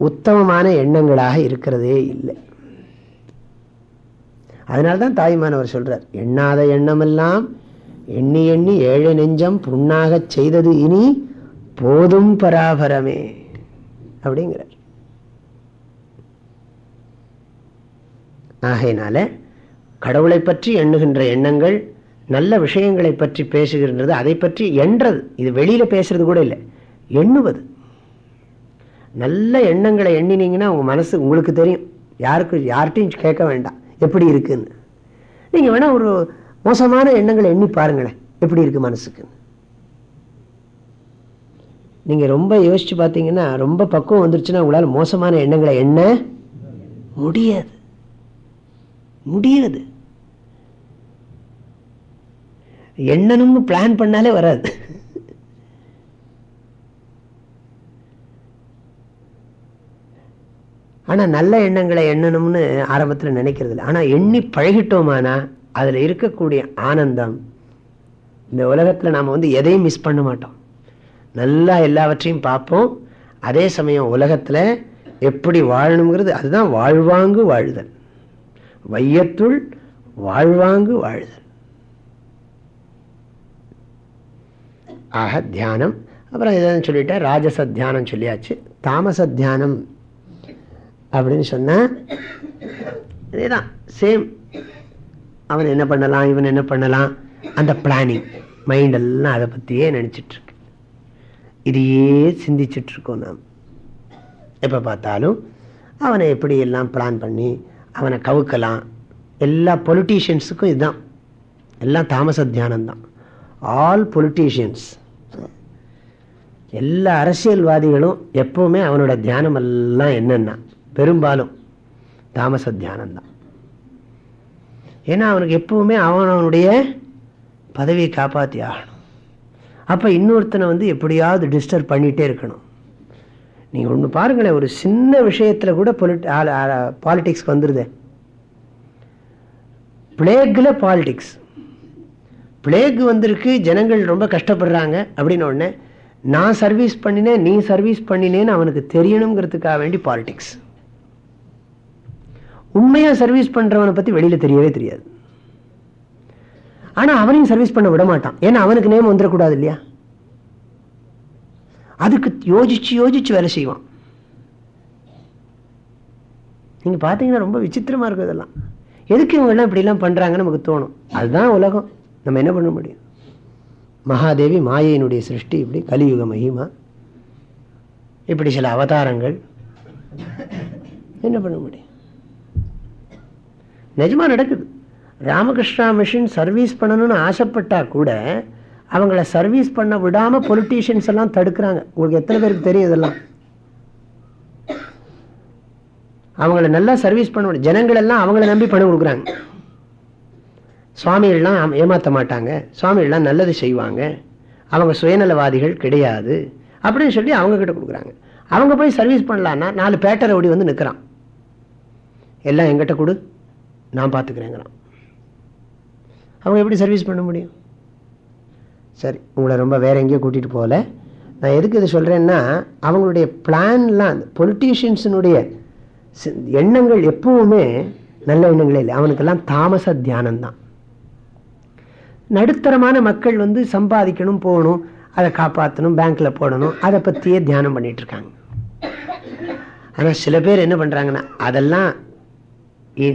உத்தமமான எண்ணங்களாக இருக்கிறதே இல்லை. அதனால்தான் தாய்மானவர் சொல்றார் எண்ணாத எண்ணமெல்லாம் எண்ணி எண்ணி ஏழு நெஞ்சம் புண்ணாகச் செய்தது இனி போதும் பராபரமே. அப்படிங்கிறார். ஆகையினால கடவுளை பற்றி எண்ணுகின்ற எண்ணங்கள் நல்ல விஷயங்களை பற்றி பேசுகின்றது அதை பற்றி எண்றது இது வெளியில பேசுறது கூட இல்லை எண்ணுவது. நல்ல எண்ணங்களை எண்ணினீங்கன்னா உங்க மனசு உங்களுக்கு தெரியும். யாருக்கு யார்கிட்டையும் கேட்க வேண்டாம். எப்படி இருக்குன்னு. நீங்க வேணா ஒரு மோசமான எண்ணங்களை எண்ணி பாருங்களேன். எப்படி இருக்கு மனசுக்கு? நீங்க ரொம்ப யோசிச்சு பார்த்தீங்கன்னா ரொம்ப பக்குவம் வந்துருச்சுன்னா உங்களால் மோசமான எண்ணங்களை எண்ண முடியாது. முடியாது. எண்ணணும்னு பிளான் பண்ணாலே வராது. ஆனால் நல்ல எண்ணங்களை எண்ணணும்னு ஆரம்பத்தில் நினைக்கிறது இல்லை. ஆனால் எண்ணி பழகிட்டோமானா அதில் இருக்கக்கூடிய ஆனந்தம் இந்த உலகத்தில் நாம் வந்து எதையும் மிஸ் பண்ண மாட்டோம். நல்லா எல்லாவற்றையும் பார்ப்போம். அதே சமயம் உலகத்தில் எப்படி வாழணுங்கிறது அதுதான் வாழ்வாங்கு வாழுதல். வையத்துள் வாழ்வாங்கு வாழுதல். ஆக தியானம். அப்புறம் எதாவது சொல்லிட்டேன் ராஜச தியானம் சொல்லியாச்சு. தாமச தியானம் அப்படின்னு சொன்னால் இதேதான் சேம் அவன் என்ன பண்ணலாம் இவன் என்ன பண்ணலாம்? அந்த பிளானிங் மைண்டெல்லாம் அதை பற்றியே நினச்சிட்ருக்கு. இதையே சிந்திச்சிட்ருக்கோம் நாம். எப்போ பார்த்தாலும் அவனை எப்படி எல்லாம் பிளான் பண்ணி அவனை கவுக்கலாம். எல்லா பொலிட்டீஷியன்ஸுக்கும் இதுதான். எல்லாம் தாமச தியானம்தான். ஆல் பொலிட்டீஷியன்ஸ் எல்லா அரசியல்வாதிகளும் எப்போவுமே அவனோட தியானம் எல்லாம் பெரும்பாலும் தாமச தியானம்தான். ஏன்னா அவனுக்கு எப்பவுமே அவன் அவனுடைய பதவியை காப்பாற்றி ஆகணும். அப்போ இன்னொருத்தனை வந்து எப்படியாவது டிஸ்டர்ப் பண்ணிகிட்டே இருக்கணும். நீங்கள் ஒன்று பாருங்களேன் ஒரு சின்ன விஷயத்தில் கூட பொலிட் பாலிட்டிக்ஸ்க்கு வந்துடுதே பிளேக்கில் பாலிடிக்ஸ் பிளேக் வந்திருக்கு ஜனங்கள் ரொம்ப கஷ்டப்படுறாங்க அப்படின்னு உடனே நான் சர்வீஸ் பண்ணினேன் நீ சர்வீஸ் பண்ணினேன்னு அவனுக்கு தெரியணுங்கிறதுக்காக வேண்டி பாலிடிக்ஸ் உண்மையாக சர்வீஸ் பண்ணுறவனை பற்றி வெளியில் தெரியவே தெரியாது. ஆனால் அவனையும் சர்வீஸ் பண்ண விட மாட்டான். ஏன்னா அவனுக்கு நேம் வந்துடக்கூடாது இல்லையா? அதுக்கு யோசிச்சு யோசிச்சு வேலை செய்வான். நீங்கள் பார்த்தீங்கன்னா ரொம்ப விசித்திரமாக இருக்கும் இதெல்லாம். எதுக்கு இவங்கெல்லாம் இப்படிலாம் பண்ணுறாங்கன்னு நமக்கு தோணும். அதுதான் உலகம். நம்ம என்ன பண்ண முடியும்? மகாதேவி மாயையினுடைய சிருஷ்டி இப்படி கலியுக மகிமா இப்படி சில அவதாரங்கள். என்ன பண்ண முடியும்? நிஜமாக நடக்குது. ராமகிருஷ்ணா மிஷின் சர்வீஸ் பண்ணணும்னு ஆசைப்பட்டால் கூட அவங்கள சர்வீஸ் பண்ண விடாமல் பொலிட்டீஷியன்ஸ் எல்லாம் தடுக்கிறாங்க. உங்களுக்கு எத்தனை பேருக்கு தெரியும் இதெல்லாம்? அவங்கள நல்லா சர்வீஸ் பண்ண ஜனங்கள் எல்லாம் அவங்கள நம்பி பணம் கொடுக்குறாங்க. சுவாமிகள்லாம் ஏமாற்ற மாட்டாங்க. சுவாமிகள்லாம் நல்லது செய்வாங்க. அவங்க சுயநலவாதிகள் கிடையாது. அப்படின்னு சொல்லி அவங்கக்கிட்ட கொடுக்குறாங்க. அவங்க போய் சர்வீஸ் பண்ணலான்னா நாலு பேட்டரை ஓடி வந்து நிற்கிறான் எல்லாம் எங்கிட்ட கொடு. நான் பார்த்துக்கிறேங்கிறான். அவங்க எப்படி சர்வீஸ் பண்ண முடியும்? சரி உங்களை ரொம்ப வேற எங்கேயோ கூட்டிகிட்டு போகல. நான் எதுக்கு இதை சொல்கிறேன்னா அவங்களுடைய பிளான்லாம் பொலிட்டீஷியன்ஸினுடைய எண்ணங்கள் எப்பவுமே நல்ல எண்ணங்களே இல்லை. அவனுக்கெல்லாம் தாமச தியானம்தான். நடுத்தரமான மக்கள் வந்து சம்பாதிக்கணும் போகணும் அதை காப்பாற்றணும் பேங்க்கில் போடணும் அதை பற்றியே தியானம் பண்ணிகிட்ருக்காங்க இருக்காங்க. ஆனால் சில பேர் என்ன பண்ணுறாங்கன்னா அதெல்லாம்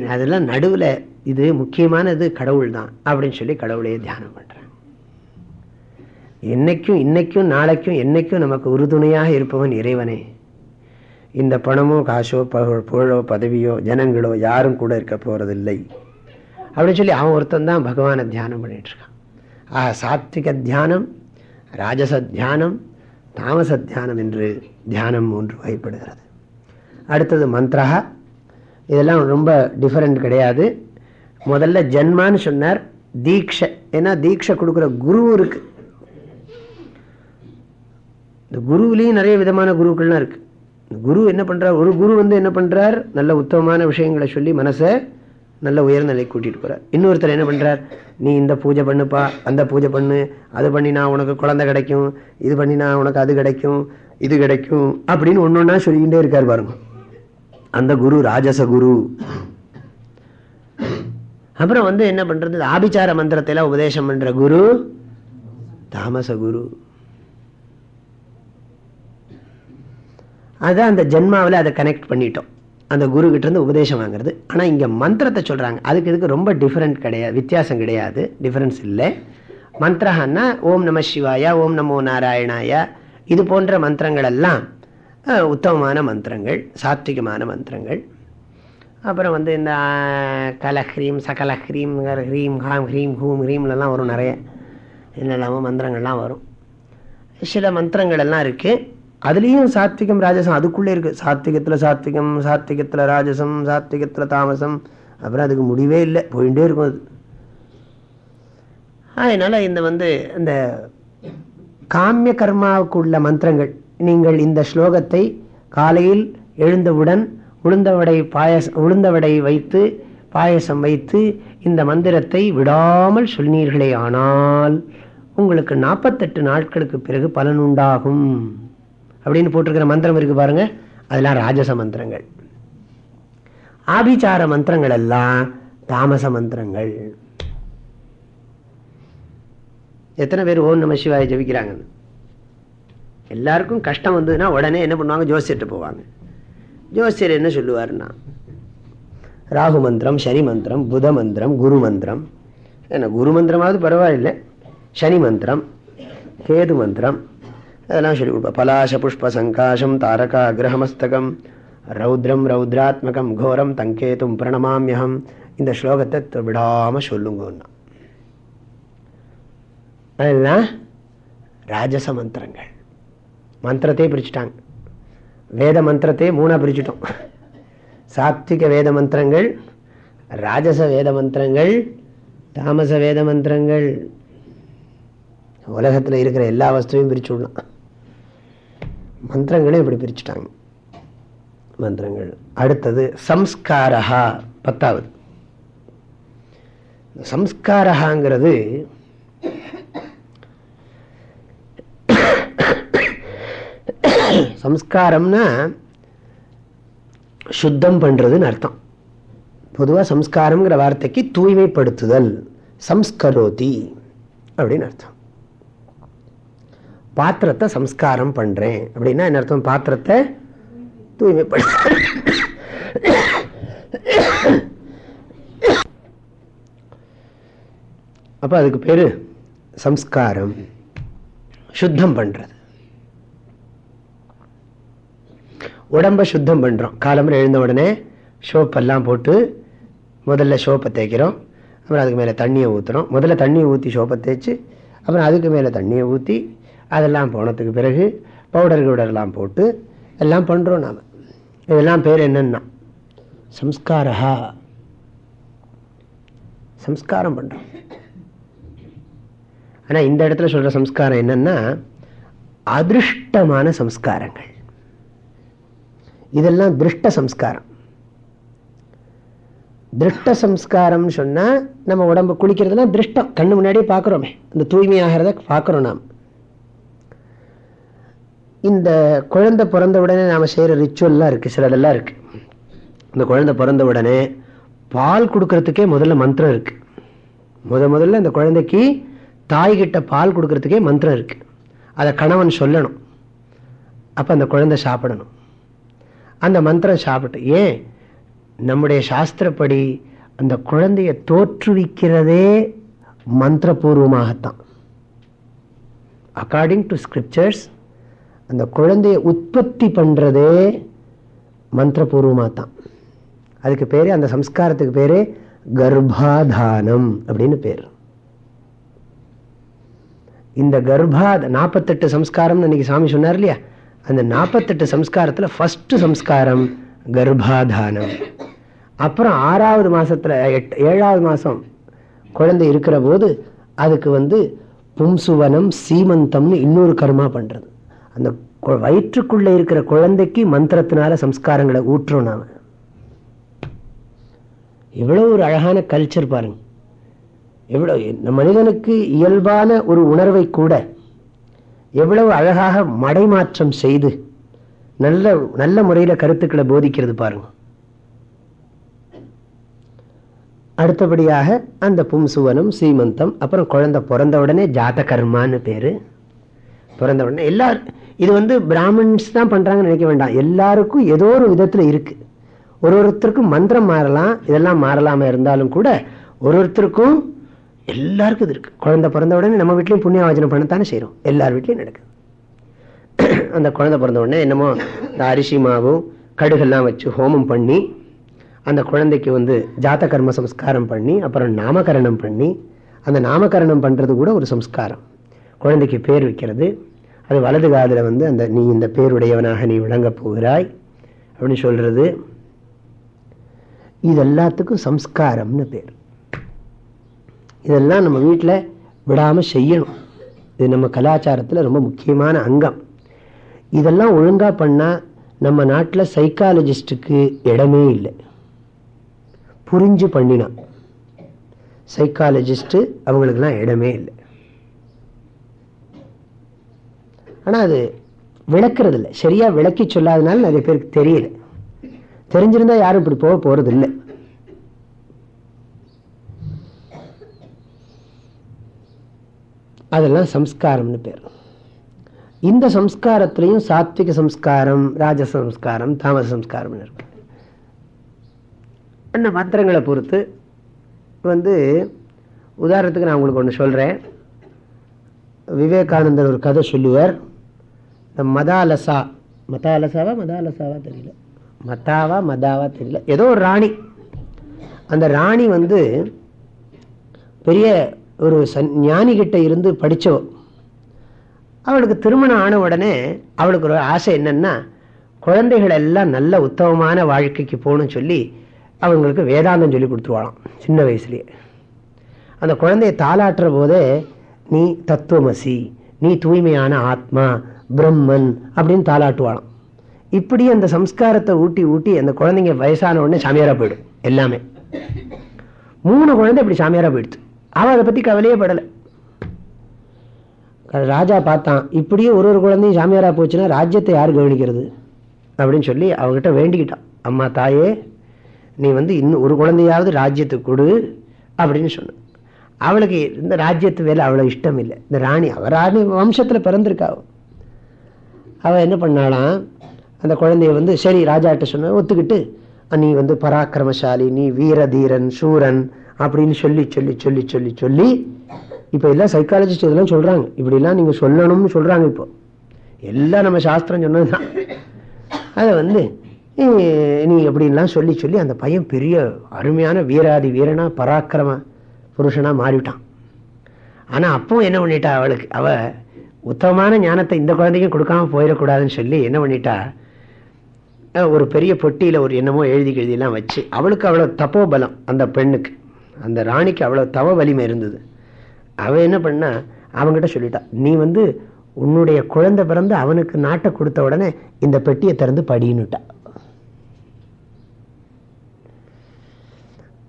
அதெல்லாம் நடுவில் இது முக்கியமானது கடவுள் தான் அப்படின்னு சொல்லி கடவுளையே தியானம் பண்றேன் என்னைக்கும் இன்னைக்கும் நாளைக்கும் என்னைக்கும் நமக்கு உறுதுணையாக இருப்பவன் இறைவனே. இந்த பணமோ காசோ புகழோ பதவியோ ஜனங்களோ யாரும் கூட இருக்க போறதில்லை. அப்படின்னு சொல்லி அவன் ஒருத்தன் தான் பகவானை தியானம் பண்ணிட்டு இருக்கான். ஆஹ் சாத்விக தியானம் ராஜச தியானம் தாமச தியானம் என்று தியானம் மூன்று வகைப்படுகிறது. அடுத்தது மந்த்ரா இதெல்லாம் ரொம்ப டிஃபரெண்ட் கிடையாது. முதல்ல ஜென்மான்னு சொன்னார் தீட்சை ஏன்னா தீட்சை கொடுக்குற குரு இருக்கு. இந்த குருவிலையும் நிறைய விதமான குருக்கள்லாம் இருக்கு. குரு என்ன பண்ணுறார் ஒரு குரு வந்து என்ன பண்ணுறார் நல்ல உத்தமமான விஷயங்களை சொல்லி மனசை நல்ல உயர்நிலை கூட்டிகிட்டு கூட்டிட்டு இன்னொருத்தர் என்ன பண்ணுறார் நீ இந்த பூஜை பண்ணுப்பா அந்த பூஜை பண்ணு அது பண்ணினா உனக்கு குழந்தை கிடைக்கும் இது பண்ணினா உனக்கு அது கிடைக்கும் இது கிடைக்கும் அப்படின்னு ஒன்று ஒன்றா சொல்லிக்கிட்டே இருக்கார் பாருங்க. அந்த குரு ராஜச குரு. அப்புறம் வந்து என்ன பண்றது? ஆபிச்சார மந்திரத்தை எல்லாம் உபதேசம் பண்ற குரு தாமச குரு. அதான் அந்த ஜென்மாவில் அதை கனெக்ட் பண்ணிட்டோம். அந்த குரு கிட்ட இருந்து உபதேசம் வாங்குறது. ஆனால் இங்கே மந்திரத்தை சொல்கிறாங்க அதுக்கு இதுக்கு ரொம்ப டிஃப்ரெண்ட் கிடையாது வித்தியாசம் கிடையாது. டிஃப்ரென்ஸ் இல்லை. மந்திரஹான்னா ஓம் நம சிவாயா ஓம் நமோ நாராயணாயா இது போன்ற மந்திரங்கள் எல்லாம் உத்தமமான மந்திரங்கள் சாத்விகமான மந்திரங்கள். அப்புறம் வந்து இந்த கலஹ்ரீம் சகலஹ்ரீம் ஹ்ரீம் ஹாம் ஹ்ரீம் ஹூம் ஹ்ரீம்லலாம் வரும் நிறைய. என்னெல்லாமோ மந்திரங்கள்லாம் வரும். சில மந்திரங்கள் எல்லாம் இருக்குது அதுலேயும் சாத்விகம் ராஜசம் அதுக்குள்ளே இருக்குது சாத்விகத்தில் சாத்விகம் சாத்விகத்தில் ராஜசம் சாத்விகத்தில் தாமசம். அப்புறம் அதுக்கு முடிவே இல்லை. போயிட்டே இருக்கும் அது. அதனால் இந்த வந்து இந்த காமிய கர்மாவுக்கு உள்ள மந்திரங்கள் நீங்கள் இந்த ஸ்லோகத்தை காலையில் எழுந்தவுடன் உளுந்தவடை பாயச உளுந்தவடை வைத்து பாயசம் வைத்து இந்த மந்திரத்தை விடாமல் சொன்னீர்களே ஆனால் உங்களுக்கு நாற்பத்தெட்டு நாட்களுக்கு பிறகு பலன் உண்டாகும். அப்படின்னு போட்டிருக்கிற மந்திரம் இருக்கு பாருங்க. அதெல்லாம் ராஜச மந்திரங்கள். ஆபிச்சார மந்திரங்கள் எல்லாம் தாமச மந்திரங்கள். எத்தனை பேர் ஓம் நம சிவாய ஜபிக்கிறாங்கன்னு? எல்லாருக்கும் கஷ்டம் வந்ததுன்னா உடனே என்ன பண்ணுவாங்க? ஜோசியர்கிட்ட போவாங்க. ஜோசியர் என்ன சொல்லுவாருன்னா ராகு மந்திரம் சனி மந்திரம் புத மந்திரம் குரு மந்திரம். ஏன்னா குரு மந்திரமாவது பரவாயில்லை. சனி மந்திரம் கேது மந்திரம் அதெல்லாம் சொல்லி கொடுப்பா. பலாச புஷ்ப சங்காசம் தாரகா கிரகமஸ்தகம் ரௌத்ரம் ரௌத்ராத்மகம் கோரம் தங்கேதும் பிரணமாமியகம். இந்த ஸ்லோகத்தை விடாமல் சொல்லுங்கன்னா அதெல்லாம் ராஜச மந்திரங்கள். மந்திரத்தையே பிரிச்சுட்டாங்க. வேத மந்திரத்தையே மூணாக பிரிச்சுட்டோம். சாத்விக வேத மந்திரங்கள் ராஜச வேத மந்திரங்கள் தாமச வேத மந்திரங்கள். உலகத்தில் இருக்கிற எல்லா வஸ்துவையும் பிரிச்சு விடலாம். மந்திரங்களையும் இப்படி பிரிச்சுட்டாங்க. மந்திரங்கள். அடுத்தது சம்ஸ்காரஹா பத்தாவது. சம்ஸ்காரஹாங்கிறது சம்ஸ்காரம்னா சுத்தம் பண்றதுன்னு அர்த்தம். பொதுவாக சம்ஸ்காரம்ங்கிற வார்த்தைக்கு தூய்மைப்படுத்துதல் சம்ஸ்கரோதி அப்படின்னு அர்த்தம். பாத்திரத்தை சம்ஸ்காரம் பண்றேன். அப்படின்னா என்ன அர்த்தம்? பாத்திரத்தை தூய்மைப்படுத்த அப்போ அதுக்கு பேரு சம்ஸ்காரம். சுத்தம் பண்றது. உடம்ப சுத்தம் பண்ணுறோம் காலம்பரம் எழுந்த உடனே ஷோப்பெல்லாம் போட்டு முதல்ல ஷோப்பை தேய்க்கிறோம். அப்புறம் அதுக்கு மேலே தண்ணியை ஊற்றுறோம் முதல்ல தண்ணியை ஊற்றி சோப்பை தேய்ச்சி அப்புறம் அதுக்கு மேலே தண்ணியை ஊற்றி அதெல்லாம் போனதுக்கு பிறகு பவுடர் கிவுடர்லாம் போட்டு எல்லாம் பண்ணுறோம் நாம். இதெல்லாம் பேர் என்னென்னா சம்ஸ்காரா சம்ஸ்காரம் பண்ணுறோம் ஆனால் இந்த இடத்துல சொல்கிற சம்ஸ்காரம் என்னன்னா அதிருஷ்டமான சம்ஸ்காரங்கள். இதெல்லாம் திருஷ்ட சம்ஸ்காரம். திருஷ்ட சம்ஸ்காரம்னு சொன்னால் நம்ம உடம்பு குளிக்கிறதுனா திருஷ்டம். கண்ணு முன்னாடியே பார்க்குறோமே. இந்த தூய்மையாகிறத பார்க்குறோம் நாம். இந்த குழந்தை பிறந்த உடனே நாம் செய்கிற ரிச்சுவல்லாம் இருக்குது சிலதெல்லாம் இருக்குது இந்த குழந்தை பிறந்த உடனே பால் கொடுக்கறதுக்கே முதல்ல மந்திரம் இருக்குது முத முதல்ல இந்த குழந்தைக்கு தாய்கிட்ட பால் கொடுக்கறதுக்கே மந்திரம் இருக்குது அதை கணவன் சொல்லணும். அப்போ அந்த குழந்தை சாப்பிடணும். அந்த மந்திரம் சாப்பிட்டு ஏன்? நம்முடைய சாஸ்திரப்படி அந்த குழந்தைய தோற்றுவிக்கிறதே மந்திரபூர்வமாகத்தான். அக்கார்டிங் டு ஸ்கிரிப்சர்ஸ் அந்த குழந்தைய உற்பத்தி பண்ணுறதே மந்திரபூர்வமாக தான் அதுக்கு பேர் அந்த சம்ஸ்காரத்துக்கு பேர் கர்ப்பாதானம் அப்படின்னு பேர். இந்த கர்ப்பா நாற்பத்தெட்டு சம்ஸ்காரம்னு இன்னைக்கு சாமி சொன்னார் இல்லையா? அந்த நாற்பத்தெட்டு சம்ஸ்காரத்தில் ஃபஸ்ட்டு சம்ஸ்காரம் கர்ப்பாதானம். அப்புறம் ஆறாவது மாதத்தில் எட் ஏழாவது மாதம் குழந்தை இருக்கிற போது அதுக்கு வந்து பும்சுவனம் சீமந்தம்னு இன்னொரு கர்மா பண்ணுறது அந்த வயிற்றுக்குள்ளே இருக்கிற குழந்தைக்கு மந்திரத்தினால சம்ஸ்காரங்களை ஊற்றுறோம் நாம். எவ்வளோ ஒரு அழகான கல்ச்சர் பாருங்க. எவ்வளோ மனிதனுக்கு இயல்பான ஒரு உணர்வை கூட எவ்வளவு அழகாக மடைமாற்றம் செய்து நல்ல நல்ல முறையில் கருத்துக்களை போதிக்கிறது பாருங்க. அடுத்தபடியாக அந்த பும்சுவனம் சீமந்தம் அப்புறம் குழந்தை பிறந்த உடனே ஜாத கர்மான்னு பேரு. பிறந்த உடனே எல்லாரும் இது வந்து பிராமின்ஸ் தான் பண்றாங்கன்னு நினைக்க வேண்டாம். எல்லாருக்கும் ஏதோ ஒரு விதத்துல இருக்கு. ஒரு ஒருத்தருக்கும் மந்திரம் மாறலாம் இதெல்லாம் மாறலாமல் இருந்தாலும் கூட ஒரு ஒருத்தருக்கும் எல்லாருக்கும் இது இருக்குது குழந்தை பிறந்த உடனே நம்ம வீட்லயும் புண்ணியவாஜனம் பண்ணத்தானே செய்கிறோம் எல்லார் வீட்லேயும் நடக்குது. அந்த குழந்தை பிறந்த உடனே என்னமோ இந்த அரிசி மாவும் கடுகெல்லாம் வச்சு ஹோமம் பண்ணி அந்த குழந்தைக்கு வந்து ஜாத்த கர்ம சம்ஸ்காரம் பண்ணி அப்புறம் நாமகரணம் பண்ணி அந்த நாமகரணம் பண்ணுறது கூட ஒரு சம்ஸ்காரம். குழந்தைக்கு பேர் வைக்கிறது. அது வலது காதில் வந்து அந்த நீ இந்த பேருடையவனாக நீ விளங்கப் போகிறாய் அப்படின்னு சொல்றது. இது எல்லாத்துக்கும் சம்ஸ்காரம்னு பேர். இதெல்லாம் நம்ம வீட்டில் விடாமல் செய்யணும். இது நம்ம கலாச்சாரத்தில் ரொம்ப முக்கியமான அங்கம். இதெல்லாம் ஒழுங்காக பண்ணால் நம்ம நாட்டில் சைக்காலஜிஸ்ட்டுக்கு இடமே இல்லை. புரிஞ்சு பண்ணினான் சைக்காலஜிஸ்ட்டு அவங்களுக்கெல்லாம் இடமே இல்லை. ஆனால் அது விளக்குறது இல்லை சரியாக விளக்கி சொல்லாதனால நிறைய பேருக்கு தெரியல. தெரிஞ்சிருந்தா யாரும் இப்படி போக போகிறது இல்லை அதெல்லாம் சம்ஸ்காரம்னு பேர். இந்த சம்ஸ்காரத்திலையும் சாத்விக சம்ஸ்காரம் ராஜ சம்ஸ்காரம் தாமச சம்ஸ்காரம்னு இருக்கு. அந்த மந்திரங்களை பொறுத்து வந்து உதாரணத்துக்கு நான் உங்களுக்கு ஒன்று சொல்கிறேன் விவேகானந்தர் ஒரு கதை சொல்லுவார். இந்த மதாலசா மதாலசாவா மதாலசாவா தெரியல. மதாவா மதாவா தெரியல. ஏதோ ஒரு ராணி. அந்த ராணி வந்து பெரிய ஒரு சன் ஞானிகிட்ட இருந்து படித்தவ அவளுக்கு திருமணம் ஆன உடனே அவளுக்கு ஒரு ஆசை என்னன்னா குழந்தைகள் எல்லாம் நல்ல உத்தமமான வாழ்க்கைக்கு போகணும்னு சொல்லி அவங்களுக்கு வேதாந்தம் சொல்லி கொடுத்துருவாளாம் சின்ன வயசுலேயே. அந்த குழந்தைய தாளாட்டுற போதே நீ தத்துவமசி நீ தூய்மையான ஆத்மா பிரம்மன் அப்படின்னு தாளாட்டுவாளாம். இப்படி அந்த சம்ஸ்காரத்தை ஊட்டி ஊட்டி அந்த குழந்தைங்க வயசான உடனே சாமியாரா போயிடும் எல்லாமே. மூணு குழந்தை இப்படி சாமியாரா போயிடுது. அவன் அதை பற்றி கவலையே படலை. ராஜா பார்த்தான். இப்படியே ஒரு ஒரு குழந்தையும் சாமியாரா போச்சுன்னா ராஜ்யத்தை யார் கவனிக்கிறது? அப்படின்னு சொல்லி அவங்ககிட்ட வேண்டிக்கிட்டான். அம்மா தாயே நீ வந்து இன்னும் ஒரு குழந்தையாவது ராஜ்யத்துக்கு கொடு அப்படின்னு சொன்ன அவளுக்கு இந்த ராஜ்யத்து வேலை அவ்வளோ இஷ்டம் இல்லை இந்த ராணி அவள் ராணி வம்சத்தில் பிறந்திருக்கா அவள் என்ன பண்ணாலாம் அந்த குழந்தைய வந்து சரி ராஜாட்ட சொன்ன ஒத்துக்கிட்டு நீ வந்து பராக்கிரமசாலி நீ வீரதீரன் சூரன் அப்படின்னு சொல்லி சொல்லி சொல்லி சொல்லி சொல்லி இப்போ எல்லாம் சைக்காலஜிஸ்ட் இதெல்லாம் சொல்கிறாங்க இப்படிலாம் நீங்கள் சொல்லணும்னு சொல்கிறாங்க இப்போ. எல்லாம் நம்ம சாஸ்திரம் சொன்னது தான் அதை வந்து நீ எப்படின்லாம் சொல்லி சொல்லி அந்த பையன் பெரிய அருமையான வீராதி வீரனா பராக்கிரம புருஷனாக மாறிவிட்டான். ஆனால் அப்பவும் என்ன பண்ணிட்டா அவளுக்கு? அவள் உத்தமமான ஞானத்தை இந்த குழந்தைக்கும் கொடுக்காம போயிடக்கூடாதுன்னு சொல்லி என்ன பண்ணிட்டா? ஒரு பெரிய பொட்டியில் ஒரு என்னமோ எழுதி எழுதியெல்லாம் வச்சு அவளுக்கு அவ்வளோ தப்போ பலம் அந்த பெண்ணுக்கு. அந்த ராணிக்கு அவ்வளோ தவ வலிமை இருந்தது. அவன் என்ன பண்ணா அவங்ககிட்ட சொல்லிட்டா நீ வந்து உன்னுடைய குழந்தை பிறந்து அவனுக்கு நாட்டை கொடுத்த உடனே இந்த பெட்டியை திறந்து படின்னுட்டான்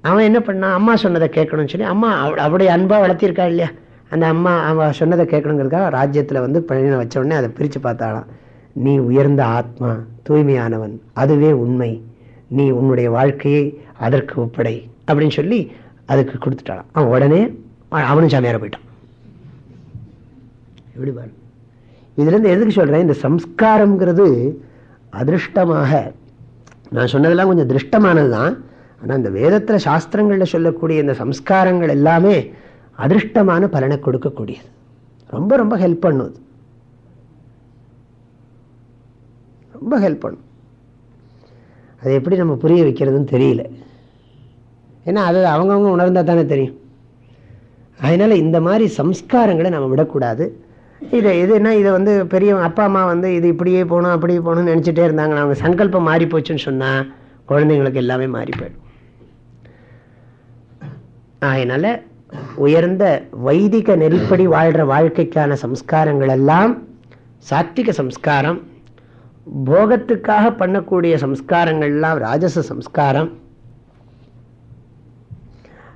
அவன் என்ன பண்ணான் அம்மா சொன்னதை கேட்கணும்னு சொல்லி அம்மா அவளுடைய அன்பாக வளர்த்திருக்கா இல்லையா? அந்த அம்மா அவன் சொன்னதை கேட்கணுங்கிறதுக்காக ராஜ்யத்தில் வந்து பழனினை வச்ச உடனே அதை பிரித்து பார்த்தாலாம் நீ உயர்ந்த ஆத்மா தூய்மையானவன் அதுவே உண்மை. நீ உன்னுடைய வாழ்க்கையை அதற்கு ஒப்படை. அப்படின்னு சொல்லி அதுக்கு கொடுத்துட்டான் அவன் உடனே அவனும் சாமியார போயிட்டான். எப்படி பாரு. இதுலேருந்து எதுக்கு சொல்கிறேன் இந்த சம்ஸ்காரங்கிறது அதிருஷ்டமாக. நான் சொன்னதெல்லாம் கொஞ்சம் திருஷ்டமானது தான் ஆனால் இந்த வேதத்தில் சாஸ்திரங்களில் சொல்லக்கூடிய இந்த சம்ஸ்காரங்கள் எல்லாமே அதிருஷ்டமான பலனை கொடுக்கக்கூடியது. ரொம்ப ரொம்ப ஹெல்ப் பண்ணுது. ரொம்ப ஹெல்ப் பண்ணும். அதை எப்படி நம்ம புரிய வைக்கிறதுன்னு தெரியல. ஏன்னா அது அவங்கவுங்க உணர்ந்தால் தானே தெரியும். அதனால் இந்த மாதிரி சம்ஸ்காரங்களை நம்ம விடக்கூடாது. இதை எதுனா இதை வந்து பெரிய அப்பா அம்மா வந்து இது இப்படியே போகணும் அப்படியே போகணும்னு நினச்சிட்டே இருந்தாங்க அவங்க சங்கல்பம் மாறி போச்சுன்னு சொன்னால் குழந்தைங்களுக்கு எல்லாமே மாறி போயிடும். அதனால் உயர்ந்த வைதிக நெறிப்படி வாழ்கிற வாழ்க்கைக்கான சம்ஸ்காரங்கள் எல்லாம் சாத்விக சம்ஸ்காரம் போகத்துக்காக பண்ணக்கூடிய சம்ஸ்காரங்கள்லாம் ராஜச சம்ஸ்காரம்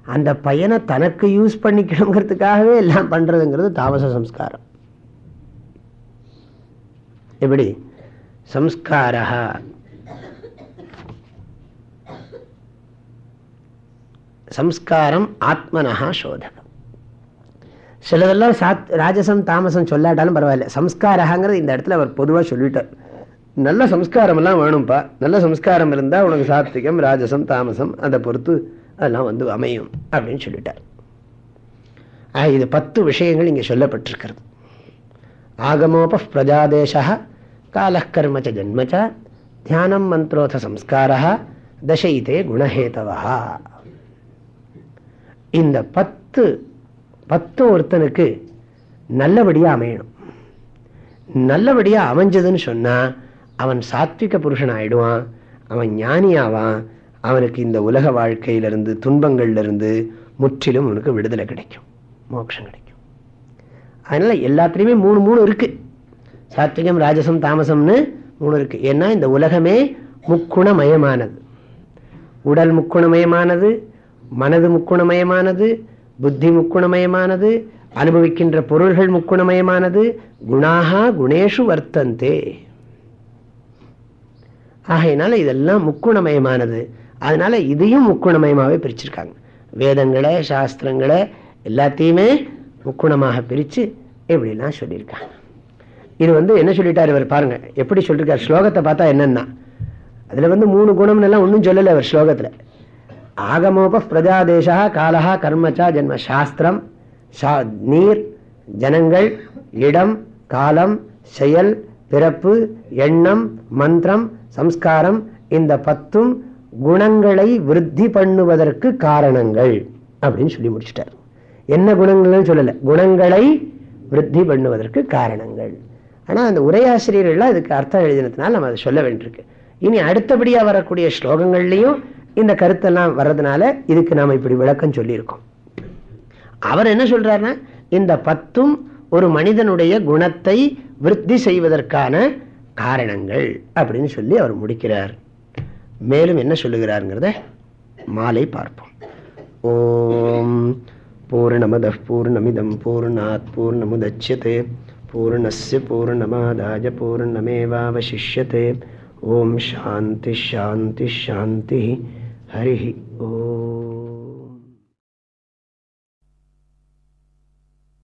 அந்த பையனை தனக்கு யூஸ் பண்ணிக்கணுங்கிறதுக்காகவே எல்லாம் பண்றதுங்கிறது தாமச சம்ஸ்காரம். எப்படி? சம்ஸ்கார சம்ஸ்காரம் ஆத்மனஹா சோதகம். சிலதெல்லாம் சாத் ராஜசம் தாமசம் சொல்லாட்டாலும் பரவாயில்ல. சம்ஸ்காரங்கிறது இந்த இடத்துல அவர் பொதுவாக சொல்லிட்டார். நல்ல சம்ஸ்காரம் எல்லாம் வேணும்ப்பா நல்ல சம்ஸ்காரம் இருந்தால் உனக்கு சாத்விகம் ராஜசம் தாமசம் அதை பொறுத்து அதெல்லாம் வந்து அமையும் அப்படின்னு சொல்லிட்டார். இது பத்து விஷயங்கள் இங்கே சொல்லப்பட்டிருக்கிறது. ஆகமோப பிரஜாதேச காலக்கர்மச்ச ஜன்மச்ச தியானம் மந்திரோத சம்ஸ்காரா தசைத்தே குணஹேதவா இந்த பத்து பத்து ஒருத்தனுக்கு நல்லபடியாக அமையணும். நல்லபடியாக அமைஞ்சதுன்னு சொன்னால் அவன் சாத்விக புருஷன் ஆயிடுவான் அவன் ஞானியாவான் அவனுக்கு இந்த உலக வாழ்க்கையிலிருந்து துன்பங்கள்லேருந்து முற்றிலும் அவனுக்கு விடுதலை கிடைக்கும். மோட்சம் கிடைக்கும். அதனால் எல்லாத்துலேயுமே மூணு மூணு இருக்குது சாத்விகம் ராஜசம் தாமசம்னு மூணு இருக்குது ஏன்னா இந்த உலகமே முக்குணமயமானது. உடல் முக்குணமயமானது மனது முக்குணமயமானது புத்தி முக்குணமயமானது அனுபவிக்கின்ற பொருள்கள் முக்குணமயமானது குணாகா குணேஷு வர்த்தந்தே. ஆகையினால இதெல்லாம் முக்குணமயமானது. அதனால இதையும் முக்குணமயமாகவே பிரிச்சிருக்காங்க. வேதங்களை சாஸ்திரங்களை எல்லாத்தையுமே முக்குணமாக பிரித்து எப்படிலாம் சொல்லியிருக்காங்க. இது வந்து என்ன சொல்லிட்டார் இவர் பாருங்க. எப்படி சொல்லியிருக்கார் ஸ்லோகத்தை பார்த்தா என்னன்னா அதில் வந்து மூணு குணம்னு எல்லாம் ஒன்றும் சொல்லலை அவர் ஸ்லோகத்தில். ஆகமோப பிரஜாதேசா காலஹா கர்மச்சா ஜென்ம சாஸ்திரம் சா நீர் ஜனங்கள் இடம் காலம் செயல் பிறப்பு எண்ணம் மந்திரம் சம்ஸ்காரம் இந்த பத்தும் குணங்களை விருத்தி பண்ணுவதற்கு காரணங்கள் அப்படின்னு சொல்லி முடிச்சிட்டார். என்ன குணங்கள்னு சொல்லலை. குணங்களை விருத்தி பண்ணுவதற்கு காரணங்கள். ஆனால் அந்த உரையாசிரியர்கள்லாம் இதுக்கு அர்த்தம் எழுதினதுனால நம்ம அதை சொல்ல வேண்டியிருக்கு. இனி அடுத்தபடியாக வரக்கூடிய ஸ்லோகங்கள்லையும் இந்த கருத்தெல்லாம் வர்றதுனால இதுக்கு நாம் இப்படி விளக்கம் சொல்லியிருக்கோம். அவர் என்ன சொல்றாருன்னா இந்த பத்தும் ஒரு மனிதனுடைய குணத்தை விருத்தி செய்வதற்கான காரணங்கள் அப்படின்னு சொல்லி அவர் முடிக்கிறார். மேலும் என்ன சொல்லுகிறாருங்கிறத மாலை பார்ப்போம். ஓம் பூர்ணமத பூர்ணமிதம் பூர்ணாத் பூர்ணமுதட்சியதே பூர்ணஸ்ய பூர்ணமாதாய பூர்ணமேவாவசிஷ்யத்தை ஓம் சாந்தி ஷாந்தி ஷாந்தி ஹரி ஓம்.